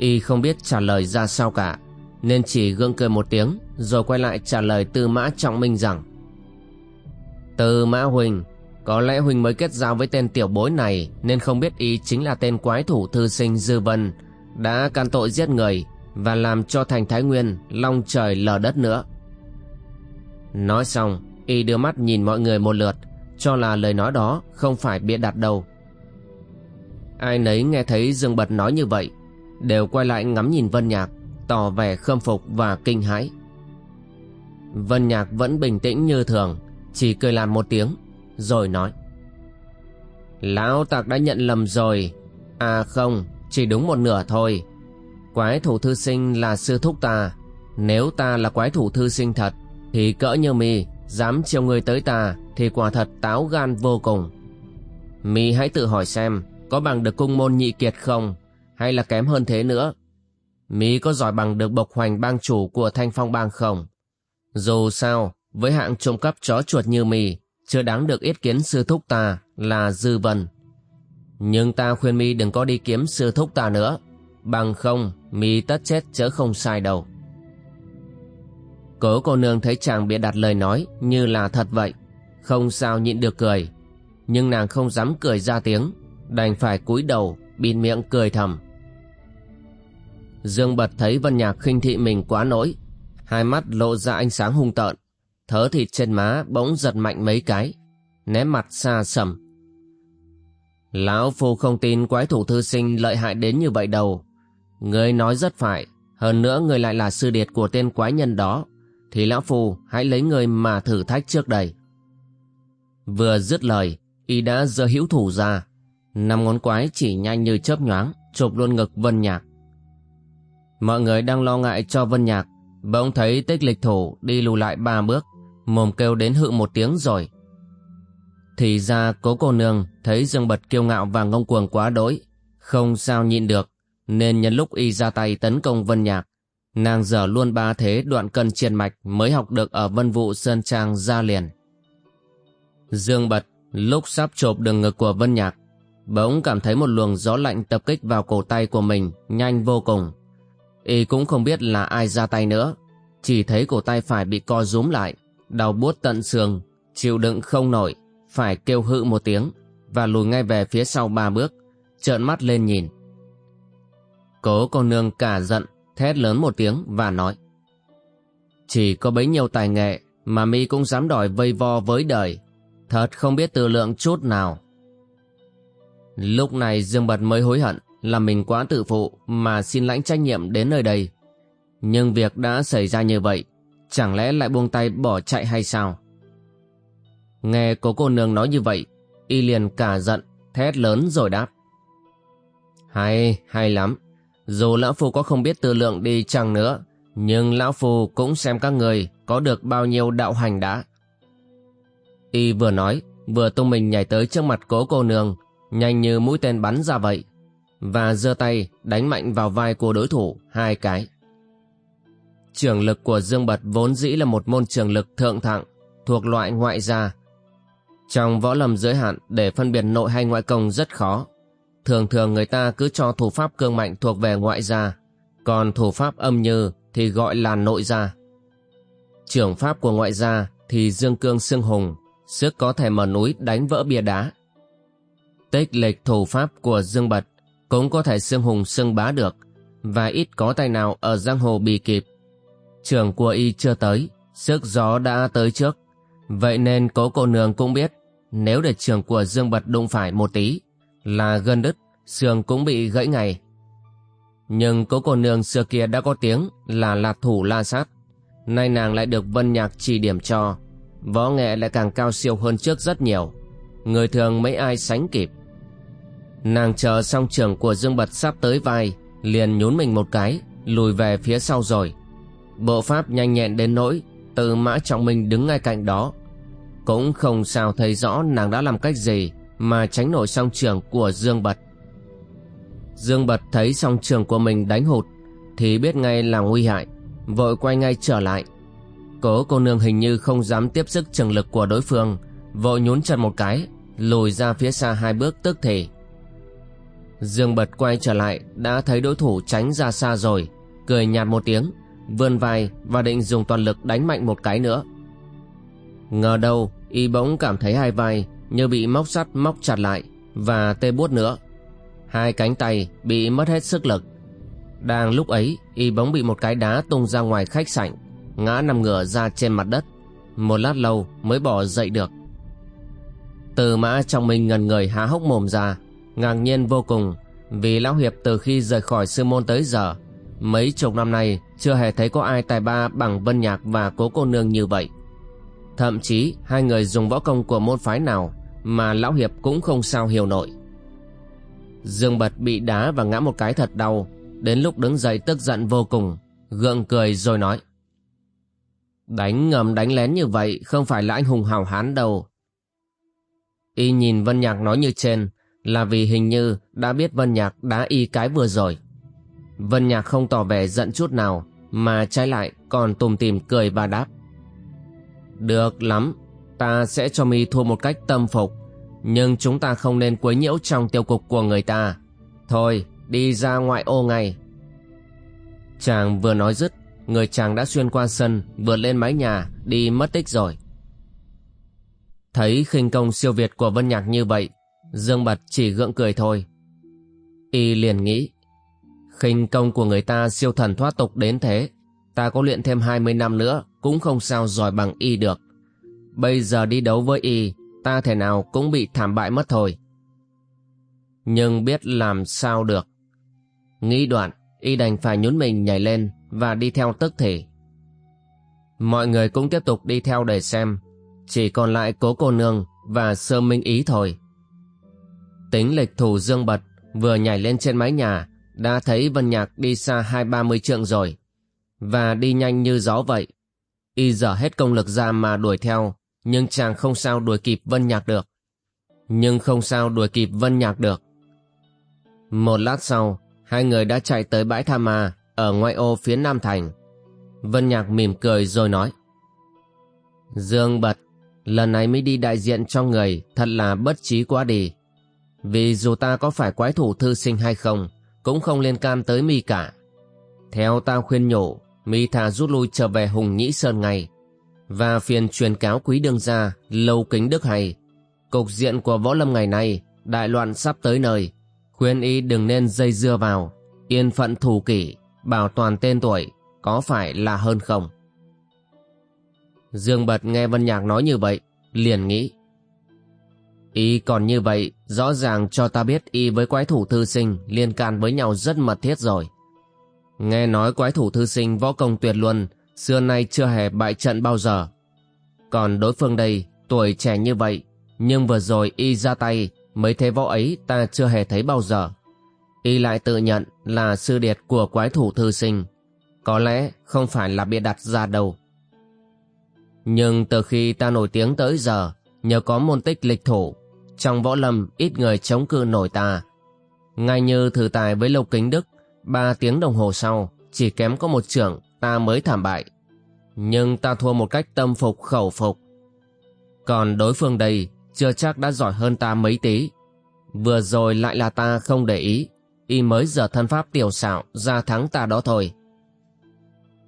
Y không biết trả lời ra sao cả, nên chỉ gượng cười một tiếng, rồi quay lại trả lời Tư Mã Trọng Minh rằng Tư Mã Huỳnh, có lẽ Huỳnh mới kết giao với tên tiểu bối này nên không biết y chính là tên quái thủ thư sinh Dư Vân đã can tội giết người và làm cho thành Thái Nguyên long trời lở đất nữa. Nói xong, y đưa mắt nhìn mọi người một lượt, cho là lời nói đó không phải bịa đặt đâu. Ai nấy nghe thấy Dương Bật nói như vậy, đều quay lại ngắm nhìn Vân Nhạc, tỏ vẻ khâm phục và kinh hãi. Vân Nhạc vẫn bình tĩnh như thường, chỉ cười làm một tiếng, rồi nói. Lão tặc đã nhận lầm rồi. À không, chỉ đúng một nửa thôi. Quái thủ thư sinh là sư thúc ta. Nếu ta là quái thủ thư sinh thật, thì cỡ như mì dám chiều người tới ta thì quả thật táo gan vô cùng. Mì hãy tự hỏi xem có bằng được cung môn nhị kiệt không, hay là kém hơn thế nữa. mí có giỏi bằng được bộc hoành bang chủ của thanh phong bang không? Dù sao, với hạng trộm cắp chó chuột như mi, chưa đáng được yết kiến sư thúc ta là dư vân. Nhưng ta khuyên mi đừng có đi kiếm sư thúc ta nữa, bằng không mi tất chết chớ không sai đâu. Cố cô nương thấy chàng bịa đặt lời nói như là thật vậy, không sao nhịn được cười, nhưng nàng không dám cười ra tiếng, đành phải cúi đầu, bịt miệng cười thầm. Dương Bật thấy Vân Nhạc khinh thị mình quá nỗi, hai mắt lộ ra ánh sáng hung tợn, thớ thịt trên má bỗng giật mạnh mấy cái, ném mặt xa sầm. Lão Phu không tin quái thủ thư sinh lợi hại đến như vậy đâu. Người nói rất phải, hơn nữa người lại là sư điệt của tên quái nhân đó, thì Lão Phu hãy lấy người mà thử thách trước đây. Vừa dứt lời, y đã giơ hữu thủ ra, năm ngón quái chỉ nhanh như chớp nhoáng, chụp luôn ngực Vân Nhạc. Mọi người đang lo ngại cho Vân Nhạc, bỗng thấy tích lịch thủ đi lùi lại ba bước, mồm kêu đến hự một tiếng rồi. Thì ra cố cô nương thấy Dương Bật kiêu ngạo và ngông cuồng quá đỗi, không sao nhịn được, nên nhân lúc y ra tay tấn công Vân Nhạc, nàng dở luôn ba thế đoạn cân triền mạch mới học được ở Vân Vụ Sơn Trang ra liền. Dương Bật lúc sắp chộp đường ngực của Vân Nhạc, bỗng cảm thấy một luồng gió lạnh tập kích vào cổ tay của mình nhanh vô cùng. Y cũng không biết là ai ra tay nữa, chỉ thấy cổ tay phải bị co rúm lại, đau buốt tận xương, chịu đựng không nổi, phải kêu hự một tiếng và lùi ngay về phía sau ba bước, trợn mắt lên nhìn. Cố cô nương cả giận, thét lớn một tiếng và nói Chỉ có bấy nhiêu tài nghệ mà mi cũng dám đòi vây vo với đời, thật không biết tự lượng chút nào. Lúc này Dương Bật mới hối hận là mình quá tự phụ mà xin lãnh trách nhiệm đến nơi đây. Nhưng việc đã xảy ra như vậy, chẳng lẽ lại buông tay bỏ chạy hay sao? Nghe cố cô nương nói như vậy, y liền cả giận, thét lớn rồi đáp. Hay, hay lắm. Dù Lão Phu có không biết tư lượng đi chăng nữa, nhưng Lão Phu cũng xem các người có được bao nhiêu đạo hành đã. Y vừa nói, vừa tung mình nhảy tới trước mặt cố cô nương, nhanh như mũi tên bắn ra vậy, và giơ tay đánh mạnh vào vai của đối thủ hai cái. Trường lực của Dương Bật vốn dĩ là một môn trường lực thượng thặng, thuộc loại ngoại gia, trong võ lâm giới hạn để phân biệt nội hay ngoại công rất khó. Thường thường người ta cứ cho thủ pháp cương mạnh thuộc về ngoại gia, còn thủ pháp âm như thì gọi là nội gia. Trưởng pháp của ngoại gia thì dương cương xương hùng, sức có thể mở núi đánh vỡ bia đá. Tích lịch thủ pháp của Dương Bật cũng có thể xưng hùng xưng bá được và ít có tay nào ở giang hồ bì kịp. Trường của y chưa tới, sức gió đã tới trước. Vậy nên cố cô nương cũng biết nếu để trường của Dương Bật đụng phải một tí là gân đứt, xương cũng bị gãy ngay. Nhưng cố cô nương xưa kia đã có tiếng là lạc thủ la sát. Nay nàng lại được Vân Nhạc chỉ điểm cho. Võ nghệ lại càng cao siêu hơn trước rất nhiều. Người thường mấy ai sánh kịp. Nàng chờ xong trường của Dương Bật sắp tới vai, liền nhún mình một cái, lùi về phía sau rồi. Bộ pháp nhanh nhẹn đến nỗi, từ mã trọng minh đứng ngay cạnh đó. Cũng không sao thấy rõ nàng đã làm cách gì mà tránh nổi song trường của Dương Bật. Dương Bật thấy song trường của mình đánh hụt, thì biết ngay là nguy hại, vội quay ngay trở lại. Cố cô nương hình như không dám tiếp sức trường lực của đối phương, vội nhún chân một cái, lùi ra phía xa hai bước tức thì. Dương Bật quay trở lại đã thấy đối thủ tránh ra xa rồi, cười nhạt một tiếng, vươn vai và định dùng toàn lực đánh mạnh một cái nữa. Ngờ đâu, y bỗng cảm thấy hai vai như bị móc sắt móc chặt lại và tê buốt nữa. Hai cánh tay bị mất hết sức lực. Đang lúc ấy, y bỗng bị một cái đá tung ra ngoài khách sảnh, ngã nằm ngửa ra trên mặt đất. Một lát lâu mới bỏ dậy được. Từ mã trong mình ngần người há hốc mồm ra, ngạc nhiên vô cùng vì Lão Hiệp từ khi rời khỏi sư môn tới giờ mấy chục năm nay chưa hề thấy có ai tài ba bằng Vân Nhạc và Cố Cô Nương như vậy. Thậm chí hai người dùng võ công của môn phái nào mà Lão Hiệp cũng không sao hiểu nổi. Dương Bật bị đá và ngã một cái thật đau, đến lúc đứng dậy tức giận vô cùng, gượng cười rồi nói. Đánh ngầm đánh lén như vậy không phải là anh hùng hào hán đâu. Y nhìn Vân Nhạc nói như trên, là vì hình như đã biết Vân Nhạc đã y cái vừa rồi. Vân Nhạc không tỏ vẻ giận chút nào, mà trái lại còn tùm tìm cười và đáp. Được lắm, ta sẽ cho mi thua một cách tâm phục, nhưng chúng ta không nên quấy nhiễu trong tiêu cục của người ta. Thôi, đi ra ngoại ô ngay. Chàng vừa nói dứt, người chàng đã xuyên qua sân, vượt lên mái nhà, đi mất tích rồi. Thấy khinh công siêu việt của Vân Nhạc như vậy, Dương Bật chỉ gượng cười thôi. Y liền nghĩ, khinh công của người ta siêu thần thoát tục đến thế, ta có luyện thêm 20 năm nữa cũng không sao giỏi bằng Y được. Bây giờ đi đấu với Y, ta thể nào cũng bị thảm bại mất thôi. Nhưng biết làm sao được. Nghĩ đoạn, Y đành phải nhún mình nhảy lên và đi theo tức thể. Mọi người cũng tiếp tục đi theo để xem, chỉ còn lại cố cô nương và sơ minh ý thôi. Tính lịch thủ dương bật, vừa nhảy lên trên mái nhà, đã thấy Vân Nhạc đi xa hai ba mươi trượng rồi. Và đi nhanh như gió vậy. Y dở hết công lực ra mà đuổi theo, nhưng chàng không sao đuổi kịp Vân Nhạc được. Nhưng không sao đuổi kịp Vân Nhạc được. Một lát sau, hai người đã chạy tới bãi Tha Ma ở ngoại ô phía Nam Thành. Vân Nhạc mỉm cười rồi nói. Dương Bật, lần này mới đi đại diện cho người thật là bất trí quá đi. Vì dù ta có phải quái thủ thư sinh hay không, cũng không liên can tới mi cả. Theo ta khuyên nhủ, mi thà rút lui trở về Hùng Nhĩ Sơn ngay. Và phiền truyền cáo quý đương gia, lâu kính đức hay. Cục diện của võ lâm ngày nay, đại loạn sắp tới nơi. Khuyên y đừng nên dây dưa vào, yên phận thủ kỷ, bảo toàn tên tuổi, có phải là hơn không? Dương Bật nghe Vân Nhạc nói như vậy, liền nghĩ. Y còn như vậy, rõ ràng cho ta biết y với quái thủ thư sinh liên can với nhau rất mật thiết rồi. Nghe nói quái thủ thư sinh võ công tuyệt luân, xưa nay chưa hề bại trận bao giờ. Còn đối phương đây, tuổi trẻ như vậy, nhưng vừa rồi y ra tay, mấy thế võ ấy ta chưa hề thấy bao giờ. Y lại tự nhận là sư điệt của quái thủ thư sinh. Có lẽ không phải là bịa đặt ra đâu. Nhưng từ khi ta nổi tiếng tới giờ, nhờ có môn tích lịch thủ, trong võ lâm ít người chống cự nổi ta. Ngay như thử tài với Lục Kính Đức, ba tiếng đồng hồ sau, chỉ kém có một trưởng ta mới thảm bại. Nhưng ta thua một cách tâm phục khẩu phục. Còn đối phương đây chưa chắc đã giỏi hơn ta mấy tí. Vừa rồi lại là ta không để ý, y mới giờ thân pháp tiểu xảo ra thắng ta đó thôi.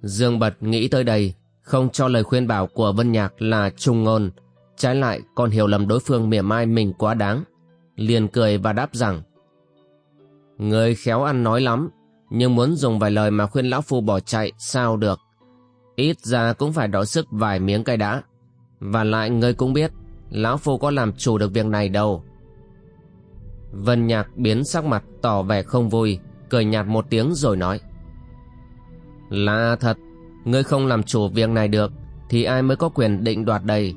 Dương Bật nghĩ tới đây, không cho lời khuyên bảo của Vân Nhạc là trung ngôn, trái lại còn hiểu lầm đối phương mỉa mai mình quá đáng. liền cười và đáp rằng Người khéo ăn nói lắm, nhưng muốn dùng vài lời mà khuyên lão phu bỏ chạy sao được. Ít ra cũng phải đỏ sức vài miếng cây đã. Và lại ngươi cũng biết, lão phu có làm chủ được việc này đâu. Vân Nhạc biến sắc mặt tỏ vẻ không vui, cười nhạt một tiếng rồi nói. Là thật, ngươi không làm chủ việc này được, thì ai mới có quyền định đoạt đây.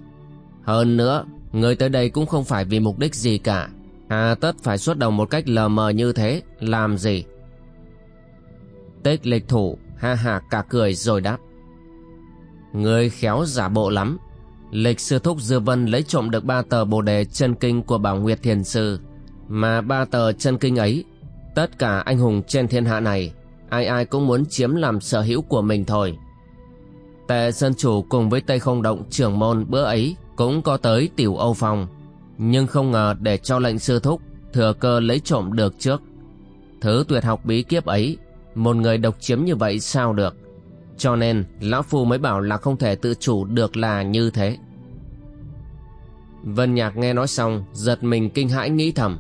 Hơn nữa, người tới đây cũng không phải vì mục đích gì cả. Hà tất phải xuất đầu một cách lờ mờ như thế, làm gì? Tích lịch thủ, ha ha cả cười rồi đáp. người khéo giả bộ lắm. Lịch sư thúc Dư Vân lấy trộm được ba tờ bồ đề chân kinh của Bảo Nguyệt Thiền Sư. Mà ba tờ chân kinh ấy, tất cả anh hùng trên thiên hạ này, ai ai cũng muốn chiếm làm sở hữu của mình thôi. Tệ Sơn Chủ cùng với Tây Không Động trưởng môn bữa ấy cũng có tới tiểu Âu Phong, nhưng không ngờ để cho lệnh sư thúc thừa cơ lấy trộm được trước. Thứ tuyệt học bí kiếp ấy, một người độc chiếm như vậy sao được? Cho nên Lão Phu mới bảo là không thể tự chủ được là như thế. Vân Nhạc nghe nói xong, giật mình kinh hãi nghĩ thầm.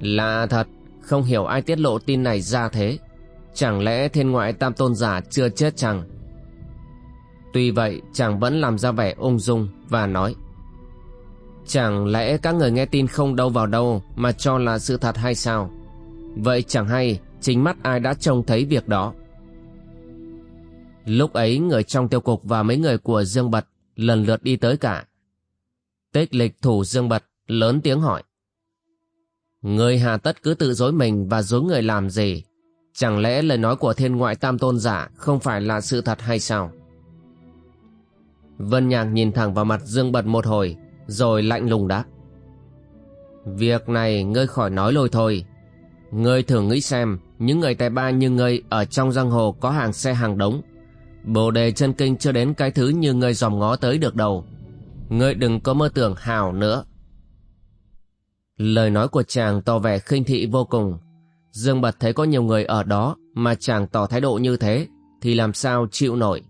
Là thật, không hiểu ai tiết lộ tin này ra thế. Chẳng lẽ thiên ngoại tam tôn giả chưa chết chẳng? Tuy vậy, chàng vẫn làm ra vẻ ung dung và nói Chẳng lẽ các người nghe tin không đâu vào đâu mà cho là sự thật hay sao? Vậy chẳng hay, chính mắt ai đã trông thấy việc đó. Lúc ấy, người trong tiêu cục và mấy người của Dương Bật lần lượt đi tới cả. Tích lịch thủ Dương Bật lớn tiếng hỏi. Người hà tất cứ tự dối mình và dối người làm gì? Chẳng lẽ lời nói của thiên ngoại tam tôn giả không phải là sự thật hay sao? Vân Nhạc nhìn thẳng vào mặt Dương Bật một hồi, rồi lạnh lùng đáp. Việc này ngươi khỏi nói lôi thôi. Ngươi thử nghĩ xem, những người tài ba như ngươi ở trong giang hồ có hàng xe hàng đống. Bồ đề chân kinh chưa đến cái thứ như ngươi dòm ngó tới được đâu. Ngươi đừng có mơ tưởng hào nữa. Lời nói của chàng tỏ vẻ khinh thị vô cùng. Dương Bật thấy có nhiều người ở đó mà chàng tỏ thái độ như thế thì làm sao chịu nổi.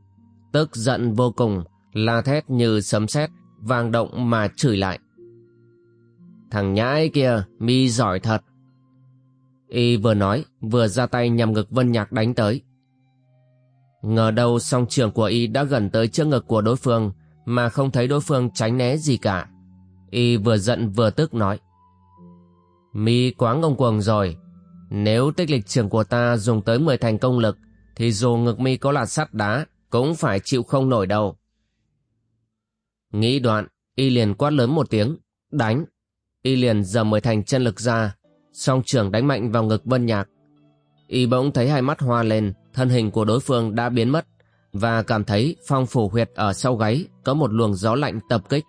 Tức giận vô cùng, la thét như sấm sét vang động mà chửi lại. Thằng nhãi kia, mi giỏi thật. Y vừa nói, vừa ra tay nhằm ngực Vân Nhạc đánh tới. Ngờ đâu song trường của Y đã gần tới trước ngực của đối phương, mà không thấy đối phương tránh né gì cả. Y vừa giận vừa tức nói. Mi quá ngông cuồng rồi. Nếu tích lịch trường của ta dùng tới 10 thành công lực, thì dù ngực mi có là sắt đá, cũng phải chịu không nổi đâu. Nghĩ đoạn, y liền quát lớn một tiếng, đánh. Y liền giờ mới thành chân lực ra, song trường đánh mạnh vào ngực Vân Nhạc. Y bỗng thấy hai mắt hoa lên, thân hình của đối phương đã biến mất, và cảm thấy phong phủ huyệt ở sau gáy có một luồng gió lạnh tập kích.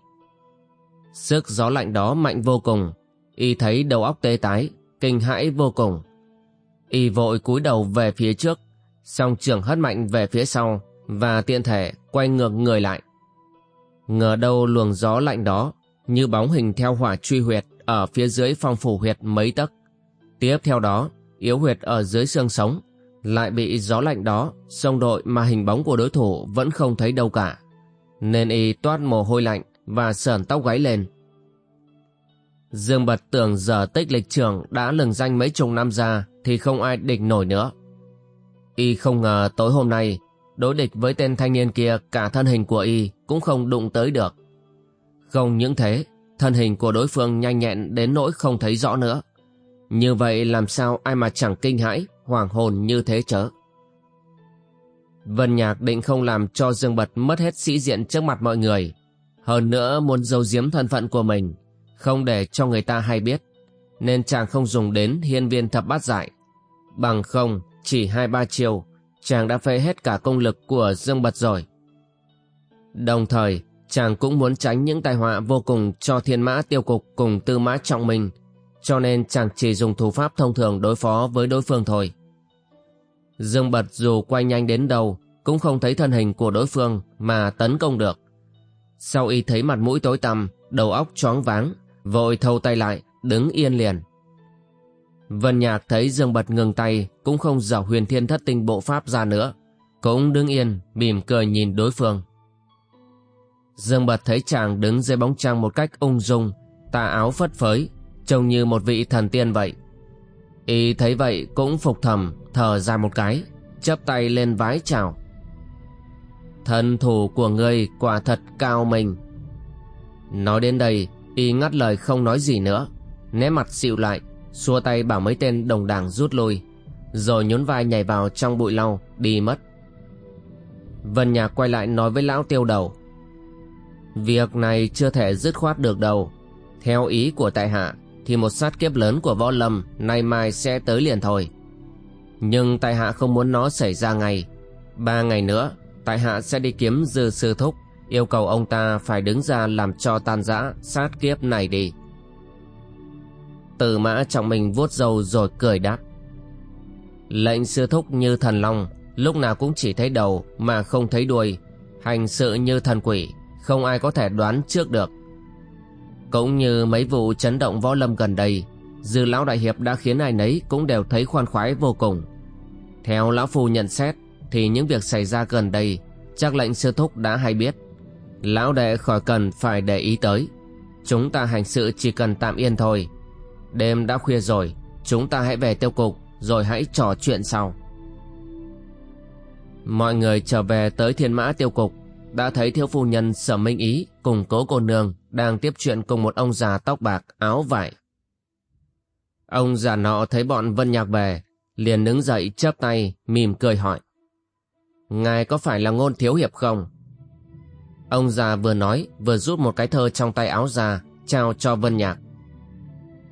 Sức gió lạnh đó mạnh vô cùng, y thấy đầu óc tê tái, kinh hãi vô cùng. Y vội cúi đầu về phía trước, song trường hất mạnh về phía sau, và tiện thể quay ngược người lại. Ngờ đâu luồng gió lạnh đó như bóng hình theo hỏa truy huyệt ở phía dưới phong phủ huyệt mấy tấc. Tiếp theo đó, yếu huyệt ở dưới xương sống lại bị gió lạnh đó xông đội mà hình bóng của đối thủ vẫn không thấy đâu cả. Nên y toát mồ hôi lạnh và sờn tóc gáy lên. Dương Bật tưởng giờ tích lịch trường đã lừng danh mấy chục năm ra thì không ai địch nổi nữa. Y không ngờ tối hôm nay đối địch với tên thanh niên kia cả thân hình của y cũng không đụng tới được. Không những thế, thân hình của đối phương nhanh nhẹn đến nỗi không thấy rõ nữa. Như vậy làm sao ai mà chẳng kinh hãi, hoàng hồn như thế chớ. Vân Nhạc định không làm cho Dương Bật mất hết sĩ diện trước mặt mọi người. Hơn nữa muốn giấu giếm thân phận của mình, không để cho người ta hay biết. Nên chàng không dùng đến hiên viên thập bát giải. Bằng không, chỉ hai ba chiều, chàng đã phê hết cả công lực của Dương Bật rồi. Đồng thời, chàng cũng muốn tránh những tai họa vô cùng cho thiên mã tiêu cục cùng tư mã trọng minh, cho nên chàng chỉ dùng thủ pháp thông thường đối phó với đối phương thôi. Dương Bật dù quay nhanh đến đâu, cũng không thấy thân hình của đối phương mà tấn công được. Sau y thấy mặt mũi tối tăm, đầu óc choáng váng, vội thâu tay lại, đứng yên liền. Vân Nhạc thấy Dương Bật ngừng tay, cũng không giảo huyền thiên thất tinh bộ pháp ra nữa, cũng đứng yên, mỉm cười nhìn đối phương. Dương Bật thấy chàng đứng dưới bóng trăng một cách ung dung, tà áo phất phới, trông như một vị thần tiên vậy. Y thấy vậy cũng phục thầm, thở ra một cái, chắp tay lên vái chào. Thần thủ của ngươi quả thật cao mình. Nói đến đây, y ngắt lời không nói gì nữa, né mặt xịu lại, xua tay bảo mấy tên đồng đảng rút lui, rồi nhún vai nhảy vào trong bụi lau, đi mất. Vân Nhạc quay lại nói với lão tiêu đầu. Việc này chưa thể dứt khoát được đâu. Theo ý của tại hạ, thì một sát kiếp lớn của võ lâm nay mai sẽ tới liền thôi. Nhưng tại hạ không muốn nó xảy ra ngay. Ba ngày nữa, tại hạ sẽ đi kiếm dư sư thúc, yêu cầu ông ta phải đứng ra làm cho tan rã sát kiếp này đi. Từ mã trọng mình vuốt râu rồi cười đáp. Lệnh sư thúc như thần long, lúc nào cũng chỉ thấy đầu mà không thấy đuôi, hành sự như thần quỷ, không ai có thể đoán trước được. Cũng như mấy vụ chấn động võ lâm gần đây, dư lão đại hiệp đã khiến ai nấy cũng đều thấy khoan khoái vô cùng. Theo lão phu nhận xét, thì những việc xảy ra gần đây, chắc lệnh sư thúc đã hay biết. Lão đệ khỏi cần phải để ý tới. Chúng ta hành sự chỉ cần tạm yên thôi. Đêm đã khuya rồi, chúng ta hãy về tiêu cục, rồi hãy trò chuyện sau. Mọi người trở về tới thiên mã tiêu cục, đã thấy thiếu phu nhân sở minh ý cùng cố cô nương đang tiếp chuyện cùng một ông già tóc bạc áo vải. Ông già nọ thấy bọn Vân Nhạc về, liền đứng dậy chắp tay, mỉm cười hỏi. Ngài có phải là ngôn thiếu hiệp không? Ông già vừa nói vừa rút một cái thơ trong tay áo ra, trao cho Vân Nhạc.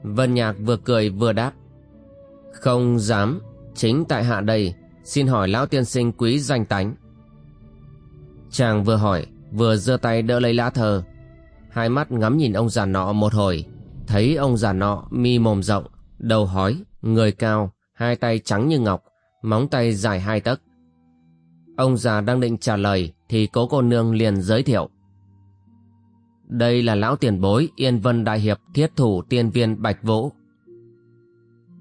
Vân Nhạc vừa cười vừa đáp. Không dám, chính tại hạ đây, xin hỏi lão tiên sinh quý danh tánh. Chàng vừa hỏi, vừa giơ tay đỡ lấy lá thơ. Hai mắt ngắm nhìn ông già nọ một hồi, thấy ông già nọ mi mồm rộng, đầu hói, người cao, hai tay trắng như ngọc, móng tay dài hai tấc. Ông già đang định trả lời thì cố cô nương liền giới thiệu. Đây là lão tiền bối Yên Vân Đại Hiệp thiết thủ tiên viên Bạch Vũ.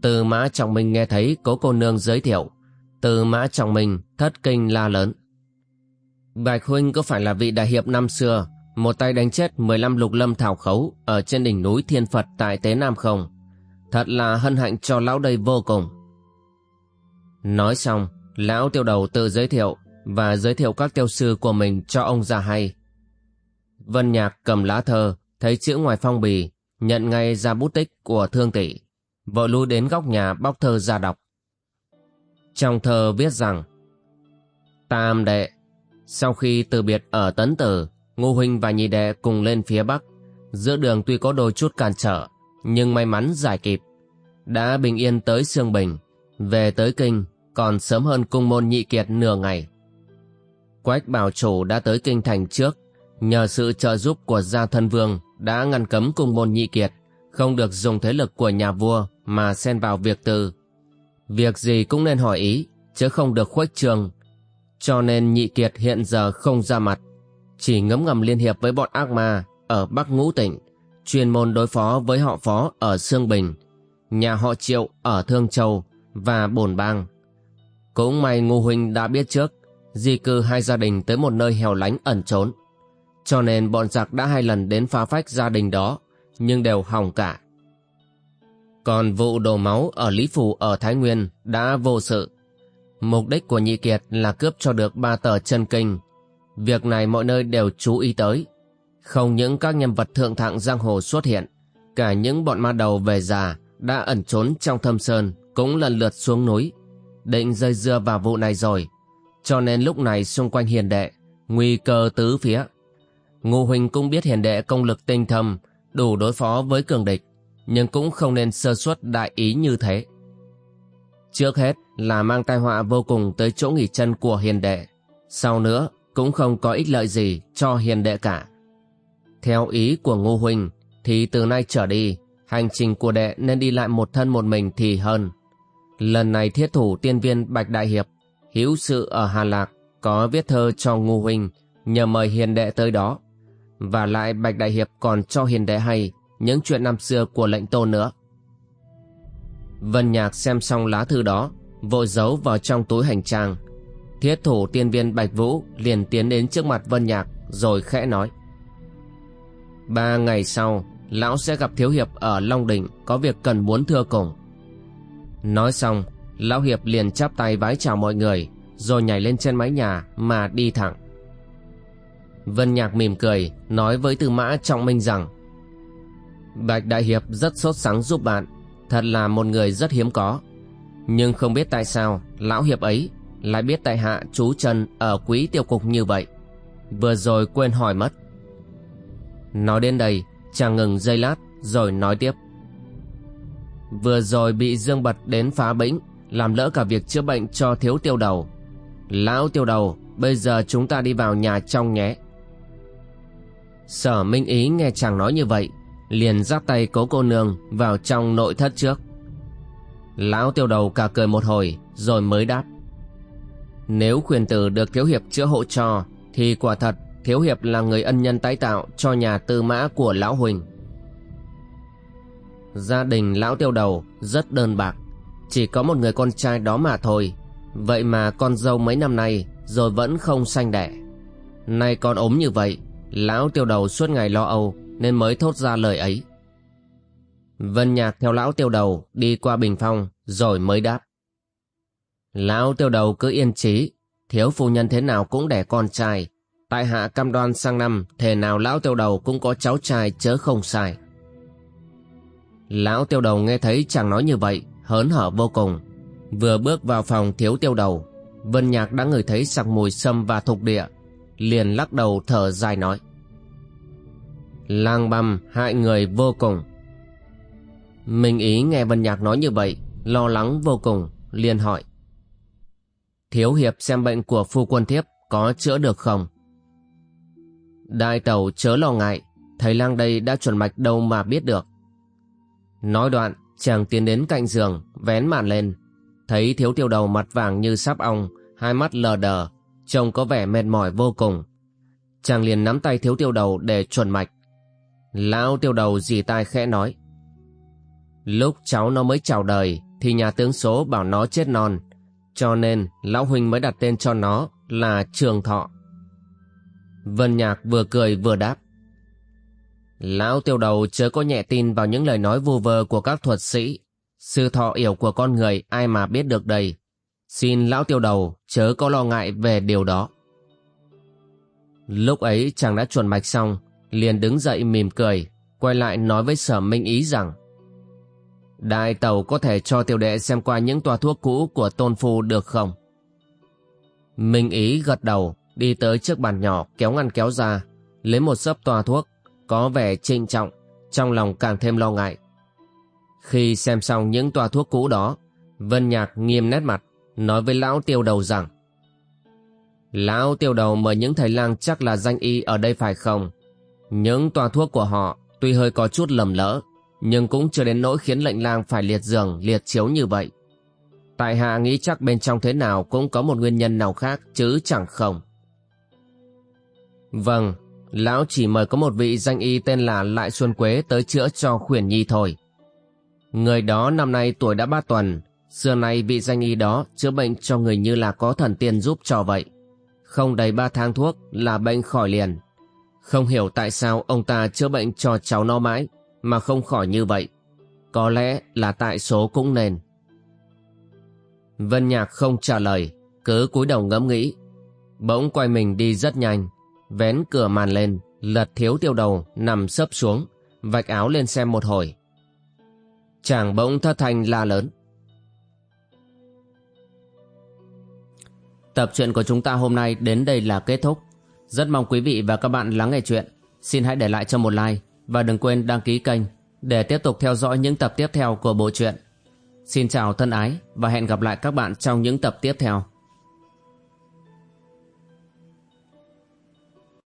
Từ mã trọng minh nghe thấy cố cô nương giới thiệu. Từ mã trọng minh thất kinh la lớn. Bạch Huynh có phải là vị đại hiệp năm xưa, một tay đánh chết 15 lục lâm thảo khấu ở trên đỉnh núi Thiên Phật tại Tế Nam không? Thật là hân hạnh cho lão đây vô cùng. Nói xong, lão tiêu đầu tự giới thiệu và giới thiệu các tiêu sư của mình cho ông già hay. Vân Nhạc cầm lá thơ, thấy chữ ngoài phong bì, nhận ngay ra bút tích của thương tỷ. Vội lui đến góc nhà bóc thơ ra đọc. Trong thơ viết rằng Tam đệ, sau khi từ biệt ở Tấn Tử, Ngô Huynh và Nhị đệ cùng lên phía Bắc. Giữa đường tuy có đôi chút cản trở, nhưng may mắn giải kịp. Đã bình yên tới Sương Bình, về tới Kinh, còn sớm hơn cung môn nhị kiệt nửa ngày. Quách bảo chủ đã tới Kinh Thành trước, nhờ sự trợ giúp của gia thân vương đã ngăn cấm cung môn nhị kiệt, không được dùng thế lực của nhà vua mà xen vào việc tư. Việc gì cũng nên hỏi ý, chứ không được khuếch trường. Cho nên nhị kiệt hiện giờ không ra mặt, chỉ ngấm ngầm liên hiệp với bọn ác ma ở Bắc Ngũ Tỉnh, chuyên môn đối phó với họ phó ở Sương Bình, nhà họ Triệu ở Thương Châu và Bồn Bang. Cũng may Ngô Huynh đã biết trước, di cư hai gia đình tới một nơi hẻo lánh ẩn trốn. Cho nên bọn giặc đã hai lần đến phá phách gia đình đó, nhưng đều hỏng cả. Còn vụ đổ máu ở Lý Phủ ở Thái Nguyên đã vô sự. Mục đích của Nhị Kiệt là cướp cho được ba tờ chân kinh. Việc này mọi nơi đều chú ý tới. Không những các nhân vật thượng thạng giang hồ xuất hiện, cả những bọn ma đầu về già đã ẩn trốn trong thâm sơn cũng lần lượt xuống núi. Định dây dưa vào vụ này rồi, cho nên lúc này xung quanh hiền đệ, nguy cơ tứ phía. Ngô Huỳnh cũng biết hiền đệ công lực tinh thâm, đủ đối phó với cường địch, nhưng cũng không nên sơ suất đại ý như thế. Trước hết là mang tai họa vô cùng tới chỗ nghỉ chân của hiền đệ, sau nữa cũng không có ích lợi gì cho hiền đệ cả. Theo ý của Ngô Huỳnh thì từ nay trở đi, hành trình của đệ nên đi lại một thân một mình thì hơn. Lần này thiết thủ tiên viên Bạch Đại Hiệp, hữu sự ở Hà Lạc, có viết thơ cho Ngô Huỳnh nhờ mời hiền đệ tới đó. Và lại Bạch Đại Hiệp còn cho hiền đệ hay những chuyện năm xưa của lệnh tôn nữa. Vân Nhạc xem xong lá thư đó, vội giấu vào trong túi hành trang. Thiết thủ tiên viên Bạch Vũ liền tiến đến trước mặt Vân Nhạc rồi khẽ nói. Ba ngày sau, Lão sẽ gặp Thiếu Hiệp ở Long Đỉnh Có việc cần muốn thưa cùng Nói xong Lão Hiệp liền chắp tay vái chào mọi người Rồi nhảy lên trên mái nhà Mà đi thẳng Vân Nhạc mỉm cười Nói với Tư Mã Trọng Minh rằng Bạch Đại Hiệp rất sốt sắng giúp bạn Thật là một người rất hiếm có. Nhưng không biết tại sao, Lão Hiệp ấy lại biết tại hạ chú trần ở quý tiêu cục như vậy. Vừa rồi quên hỏi mất. Nói đến đây, chàng ngừng giây lát rồi nói tiếp. Vừa rồi bị Dương Bật đến phá bĩnh, Làm lỡ cả việc chữa bệnh cho thiếu tiêu đầu. Lão tiêu đầu, Bây giờ chúng ta đi vào nhà trong nhé. Sở Minh Ý nghe chàng nói như vậy Liền dắt tay cố cô nương Vào trong nội thất trước. Lão tiêu đầu cả cười một hồi, Rồi mới đáp. Nếu khuyên tử được thiếu hiệp chữa hộ cho, Thì quả thật Thiếu hiệp là người ân nhân tái tạo Cho nhà tư mã của lão Huỳnh. Gia đình lão tiêu đầu rất đơn bạc, Chỉ có một người con trai đó mà thôi. Vậy mà con dâu mấy năm nay Rồi vẫn không sanh đẻ. Nay con ốm như vậy, Lão tiêu đầu suốt ngày lo âu nên mới thốt ra lời ấy. Vân nhạc theo lão tiêu đầu Đi qua bình phong Rồi mới đáp. Lão tiêu đầu cứ yên trí Thiếu phu nhân thế nào cũng đẻ con trai. Tại hạ cam đoan sang năm Thể nào lão tiêu đầu cũng có cháu trai chớ không sai. Lão tiêu đầu nghe thấy chàng nói như vậy, Hớn hở vô cùng. Vừa bước vào phòng thiếu tiêu đầu, Vân Nhạc đã ngửi thấy sặc mùi sâm và thục địa, Liền lắc đầu thở dài nói. Lang băm, hại người vô cùng. Minh ý nghe Vân Nhạc nói như vậy, Lo lắng vô cùng, liền hỏi. Thiếu hiệp xem bệnh của phu quân thiếp Có chữa được không? Đại tàu chớ lo ngại, Thầy lang đây đã chuẩn mạch đâu mà biết được. Nói đoạn, chàng tiến đến cạnh giường, Vén màn lên. Thấy thiếu tiêu đầu mặt vàng như sáp ong, Hai mắt lờ đờ, Trông có vẻ mệt mỏi vô cùng. Chàng liền nắm tay thiếu tiêu đầu để chuẩn mạch. Lão tiêu đầu dì tai khẽ nói Lúc cháu nó mới chào đời Thì nhà tướng số bảo nó chết non Cho nên lão huynh mới đặt tên cho nó là Trường Thọ Vân Nhạc vừa cười vừa đáp Lão tiêu đầu chớ có nhẹ tin vào những lời nói vu vơ của các thuật sĩ. Sư thọ yểu của con người ai mà biết được đây. Xin lão tiêu đầu chớ có lo ngại về điều đó. Lúc ấy chàng đã chuẩn mạch xong, liền đứng dậy mỉm cười, quay lại nói với sở minh ý rằng Đại tàu có thể cho tiểu đệ xem qua những toa thuốc cũ của tôn phu được không? Minh ý gật đầu, đi tới trước bàn nhỏ kéo ngăn kéo ra, lấy một sấp toa thuốc, có vẻ trinh trọng, trong lòng càng thêm lo ngại. Khi xem xong những toa thuốc cũ đó, Vân Nhạc nghiêm nét mặt, nói với lão tiêu đầu rằng Lão tiêu đầu mời những thầy lang chắc là danh y ở đây phải không? Những toa thuốc của họ tuy hơi có chút lầm lỡ, nhưng cũng chưa đến nỗi khiến lệnh lang phải liệt giường, liệt chiếu như vậy. Tại hạ nghĩ chắc bên trong thế nào cũng có một nguyên nhân nào khác chứ chẳng không. Vâng, Lão chỉ mời có một vị danh y tên là Lại Xuân Quế tới chữa cho khuyển nhi thôi. Người đó năm nay tuổi đã ba tuần, xưa nay vị danh y đó chữa bệnh cho người như là có thần tiên giúp cho vậy. Không đầy ba tháng thuốc là bệnh khỏi liền. Không hiểu tại sao ông ta chữa bệnh cho cháu nó mãi mà không khỏi như vậy. Có lẽ là tại số cũng nên. Vân Nhạc không trả lời, cứ cúi đầu ngẫm nghĩ. Bỗng quay mình đi rất nhanh, vén cửa màn lên lật thiếu tiêu đầu nằm sấp xuống vạch áo lên xem một hồi chàng bỗng thất thanh la lớn tập truyện của chúng ta hôm nay đến đây là kết thúc rất mong quý vị và các bạn lắng nghe chuyện. Xin hãy để lại cho một like và đừng quên đăng ký kênh để tiếp tục theo dõi những tập tiếp theo của bộ truyện. Xin chào thân ái và hẹn gặp lại các bạn trong những tập tiếp theo.